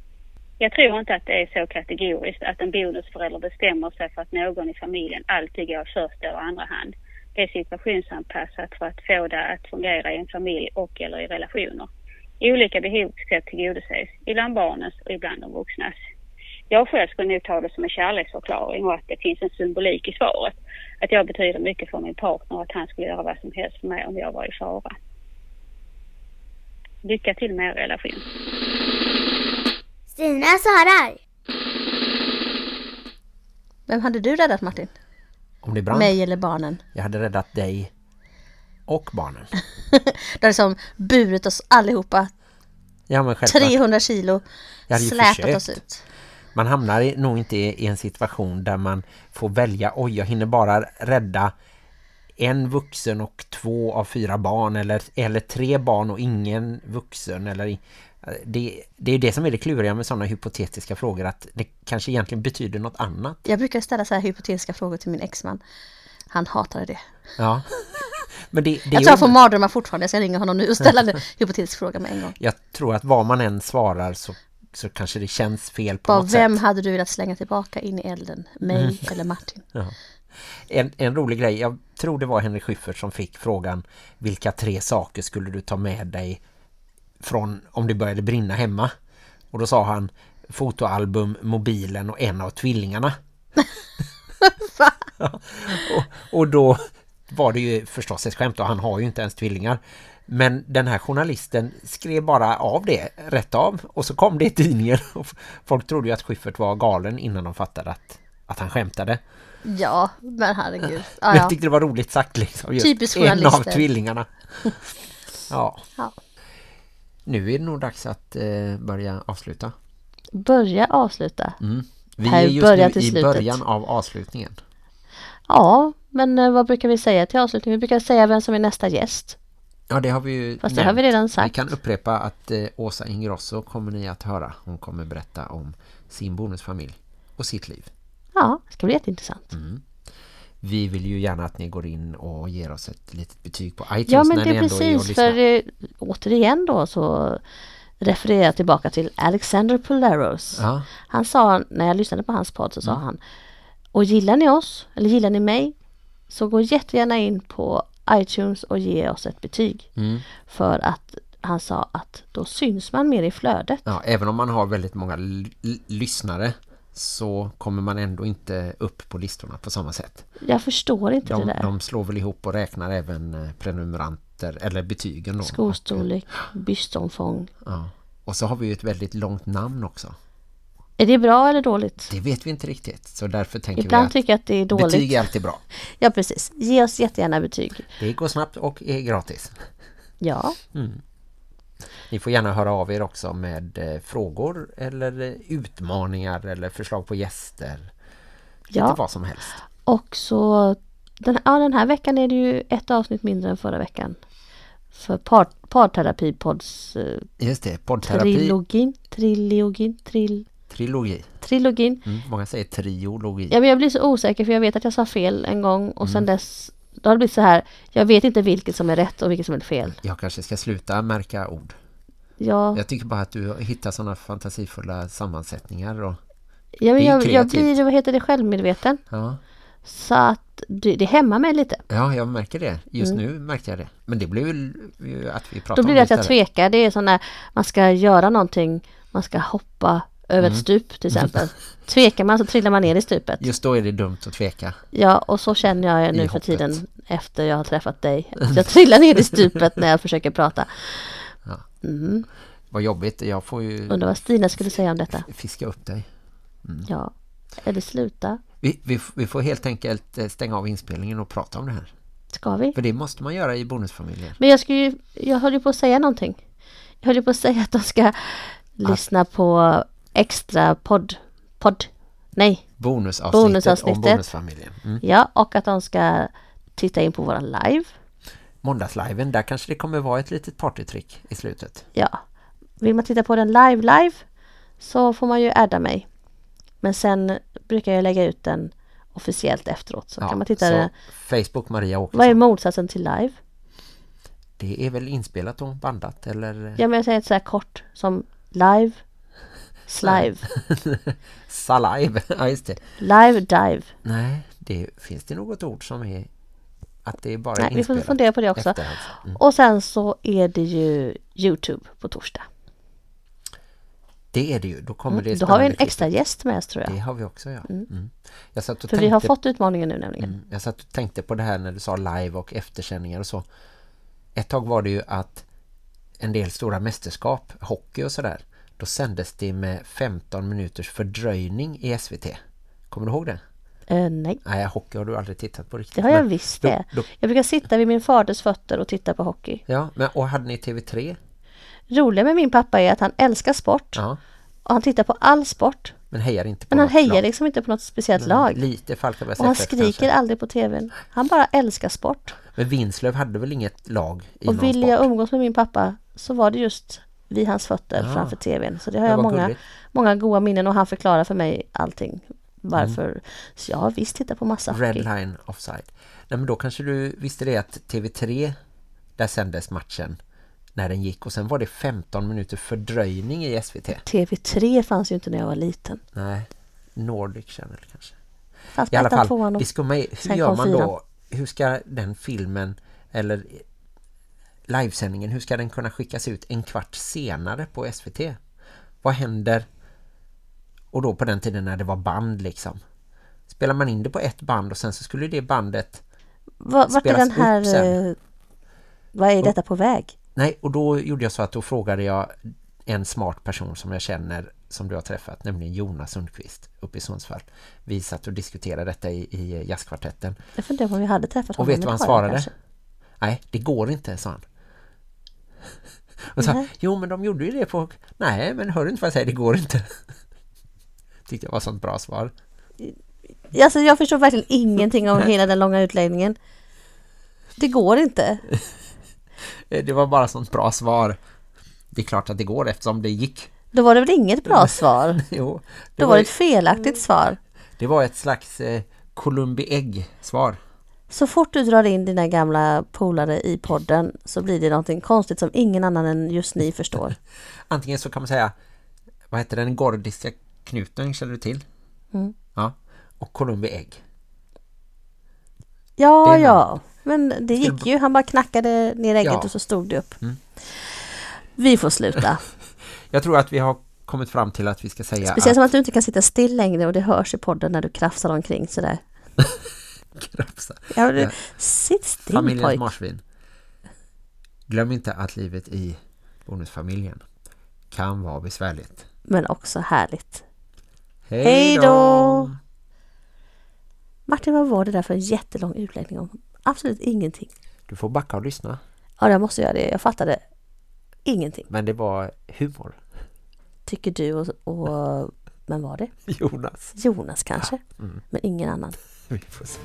Jag tror inte att det är så kategoriskt att en bonusförälder bestämmer sig för att någon i familjen alltid går först eller andra hand. Det är situationsanpassat för att få det att fungera i en familj och eller i relationer. Olika behov ska tillgodoses, ibland barnens och ibland de vuxnas. Jag själv skulle nog ta det som en kärleksförklaring och att det finns en symbolik i svaret. Att jag betyder mycket för min partner och att han skulle göra vad som helst för mig om jag var i fara. Lycka till med er relation. Stina svarar. Vem hade du räddat Martin? Om det brann, Mig eller barnen? jag hade räddat dig och barnen. Du hade som burit oss allihopa Ja, men självklart. 300 kilo släpat försökt. oss ut. Man hamnar i- nog inte i i en situation där man får välja, oj jag hinner bara rädda en vuxen och två av fyra barn eller, eller tre barn och ingen vuxen eller det, det är det som är det kluriga med sådana hypotetiska frågor att det kanske egentligen betyder något annat. Jag brukar ställa så här hypotetiska frågor till min exman. Han hatade det. Ja. Men det, det Jag tror jag får mardrömmar fortfarande. Jag ska ringa honom nu och ställa en hypotetisk fråga med en gång. jag tror att vad man än svarar så, så kanske det känns fel på Bara, något vem sätt. hade du velat slänga tillbaka in i elden? Mig Mm. eller Martin? En, en rolig grej, jag tror det var Henrik Schyffert som fick frågan vilka tre saker skulle du ta med dig från om det började brinna hemma? Och då sa han fotoalbum, mobilen och en av tvillingarna. Ja, och, och då var det ju förstås ett skämt och han har ju inte ens tvillingar. Men den här journalisten skrev bara av det rätt av och så kom det i tidningen och folk trodde ju att Schyffert var galen innan de fattade att, att han skämtade. Ja, men herregud. Men Ja, jag ja. tyckte det var roligt sagt liksom. Typiskt en av journalister. tvillingarna. Ja. Ja. Nu är det nog dags att eh, börja avsluta. Börja avsluta. Mm. Vi Här är just börjar nu i slutet. början av avslutningen. Ja, men eh, vad brukar vi säga till avslutning? Vi brukar säga vem som är nästa gäst. Ja, det har vi ju Fast det har vi redan Vi sagt. kan upprepa att eh, Åsa Ingrosso kommer ni att höra. Hon kommer berätta om sin bonusfamilj och sitt liv. Ja, det ska bli jätteintressant. Mm. Vi vill ju gärna att ni går in och ger oss ett litet betyg på iTunes Ja, men när det är precis. För eh, återigen då så refererar jag tillbaka till Alexander Polaros. Ja, Han sa, när jag lyssnade på hans podd så sa Mm. han Och gillar ni oss, eller gillar ni mig Så gå jättegärna in på iTunes och ge oss ett betyg mm. För att han sa att då syns man mer i flödet Ja, även om man har väldigt många lyssnare så kommer man ändå inte upp på listorna på samma sätt. Jag förstår inte De, det där de slår väl ihop och räknar även eh, prenumeranter eller betygen då. Skostorlek, bystomfång Och, ja. och så har vi ju ett väldigt långt namn också. Är det bra eller dåligt? Det vet vi inte riktigt. Så därför tänker Ibland vi att tycker jag att det är dåligt betyg är alltid bra. Ja precis, ge oss jättegärna betyg Det går snabbt och är gratis. Ja, Ni får gärna höra av er också med eh, frågor eller eh, utmaningar eller förslag på gäster. Lite ja. vad som helst. Och så den, ja, den här veckan är det ju ett avsnitt mindre än förra veckan. För par, parterapipods eh, Just det, poddterapi, trilogin, trilogin, trill, trilogi. trilogin. Mm, många säger triologi. Ja, men jag blir så osäker för jag vet att jag sa fel en gång och Mm. sen dess då har det blivit så här. Jag vet inte vilket som är rätt och vilket som är fel. Jag kanske ska sluta märka ord. Ja, Jag tycker bara att du hittar sådana fantasifulla sammansättningar. Och, ja men det jag, jag blir, vad heter det, självmedveten. ja, Så att det, det hämmar mig lite. ja, jag märker det. Just nu märkte jag det. Men det blev ju att vi pratade Mm. Då blir om det att jag tvekar. Det är så när man ska göra någonting, man ska hoppa över Mm. ett stup till exempel. Tvekar man så trillar man ner i stupet. Just då är det dumt att tveka. Ja, och så känner jag nu I för hoppet. tiden efter jag har träffat dig. Att Jag trillar ner i stupet när jag försöker prata. Ja. Mm. Vad jobbigt, jag får ju Undrar vad Stina skulle säga om detta. fiska upp dig. Ja, eller sluta. Vi, vi, vi får helt enkelt eh, stänga av inspelningen och prata om det här. Ska vi? För det måste man göra i bonusfamiljen. Men jag skulle ju, jag höll ju på att säga någonting. Jag höll ju på att säga att de ska lyssna på extra podd, podd, nej, Bonusavsnittet, Bonusavsnittet. om bonusfamiljen. Mm. ja, och att de ska titta in på våra live. Måndagsliven, där kanske det kommer vara ett litet partytrick i slutet. Ja, vill man titta på den live live så får man ju adda mig. Men sen brukar jag lägga ut den officiellt efteråt så kan man titta så. Facebook Maria Vad är Åkesson. motsatsen till live? Det är väl inspelat och bandat eller Ja men jag säger ett så här kort som live, slive, salive. ja, just det. live, dive. Nej, det finns det något ord som är att det är bara Nej, vi får fundera på det också. efterhand. Mm. Och sen så är det ju Youtube på torsdag. Det är det ju. Då kommer det Mm. Då har vi en spännande klipp. extra gäst med oss tror Det jag. har vi också, ja. Mm. Jag satt och För tänkte vi har fått utmaningen nu nämligen. Mm. Jag satt och tänkte på det här när du sa live och eftersändningar och så. Ett tag var det ju att en del stora mästerskap, hockey och sådär, då sändes det med 15 minuters fördröjning i SVT. Kommer du ihåg det? Eh, nej, Nej, hockey har du aldrig tittat på riktigt. det har jag visst då- det. då- Jag brukar sitta vid min faders fötter och titta på hockey. Ja, men och hade ni TV3? Roliga med min pappa är att han älskar sport Ja, och han tittar på all sport. men hejar inte på Men han hejar lag. liksom inte på något speciellt Nej, lag. Lite Falkenbergs Och han skriker kanske. aldrig på tvn. Han bara älskar sport. Men Vinslöv hade väl inget lag i Och sport? jag umgås med min pappa så var det just vid hans fötter Ah. framför tvn. Så det har Det jag många, gulligt. många goda minnen och han förklarar för mig allting. Varför. Så jag har visst tittat på massa Red hockey. line offside. Nej men då kanske du visste det att TV3 där sändes matchen när den gick och sen var det 15 minuter fördröjning i SVT. TV3 fanns ju inte när jag var liten. Nej, Nordic Channel kanske. Fanns I alla fall, vi ska med, hur gör man då? Hur ska den filmen eller livesändningen, hur ska den kunna skickas ut en kvart senare på SVT? Vad händer? Och då på den tiden när det var band liksom. Spelar man in det på ett band och sen så skulle det bandet Va, vart är spelas den här... upp sen. eh, Vad är detta på väg? Nej, och då gjorde jag så att då frågade jag en smart person som jag känner som du har träffat, nämligen Jonas Sundqvist uppe i Sundsvall. Vi satt och diskuterade detta i, i jazzkvartetten. Jag funderar på om vi hade träffat Och honom. vet du vad han svarade? kanske. Nej, det går inte, sa han. Och sa, Nej. jo men de gjorde ju det på... Nej, men hör du inte vad jag säger? Det går inte. Tyckte jag var sånt bra svar. Alltså jag förstår verkligen ingenting om hela den långa utläggningen. Det går inte. Eh, Det var bara sånt bra svar. Det är klart att det går eftersom det gick. Då var det väl inget bra svar? Jo, det, Då var, det ett felaktigt svar. det var ett slags eh, Columbi ägg-svar. Så fort du drar in dina gamla polare i podden så blir det någonting konstigt som ingen annan än just ni förstår. Antingen så kan man säga, vad heter den gordiska knuten, känner du till? Mm. Ja. Och Columbi ägg. Ja, ja. Men det gick ju. Han bara knackade ner ägget Ja. och så stod det upp. Mm. Vi får sluta. Jag tror att vi har kommit fram till att vi ska säga Speciellt att som att du inte kan sitta still längre och det hörs i podden när du krafsar omkring sådär. krafsa. Ja, du, Ja. Sitt still Familjens pojk. marsvin. Glöm inte att livet i bonusfamiljen kan vara besvärligt. Men också härligt. Hej då! Martin, vad var det där för en jättelång utläggning om? Absolut ingenting. Du får backa och lyssna. Ja, jag måste göra det. Jag fattade ingenting. Men det var humor. Tycker du och, och vem var det? Jonas. Jonas kanske? Mm. Men ingen annan. Vi får se.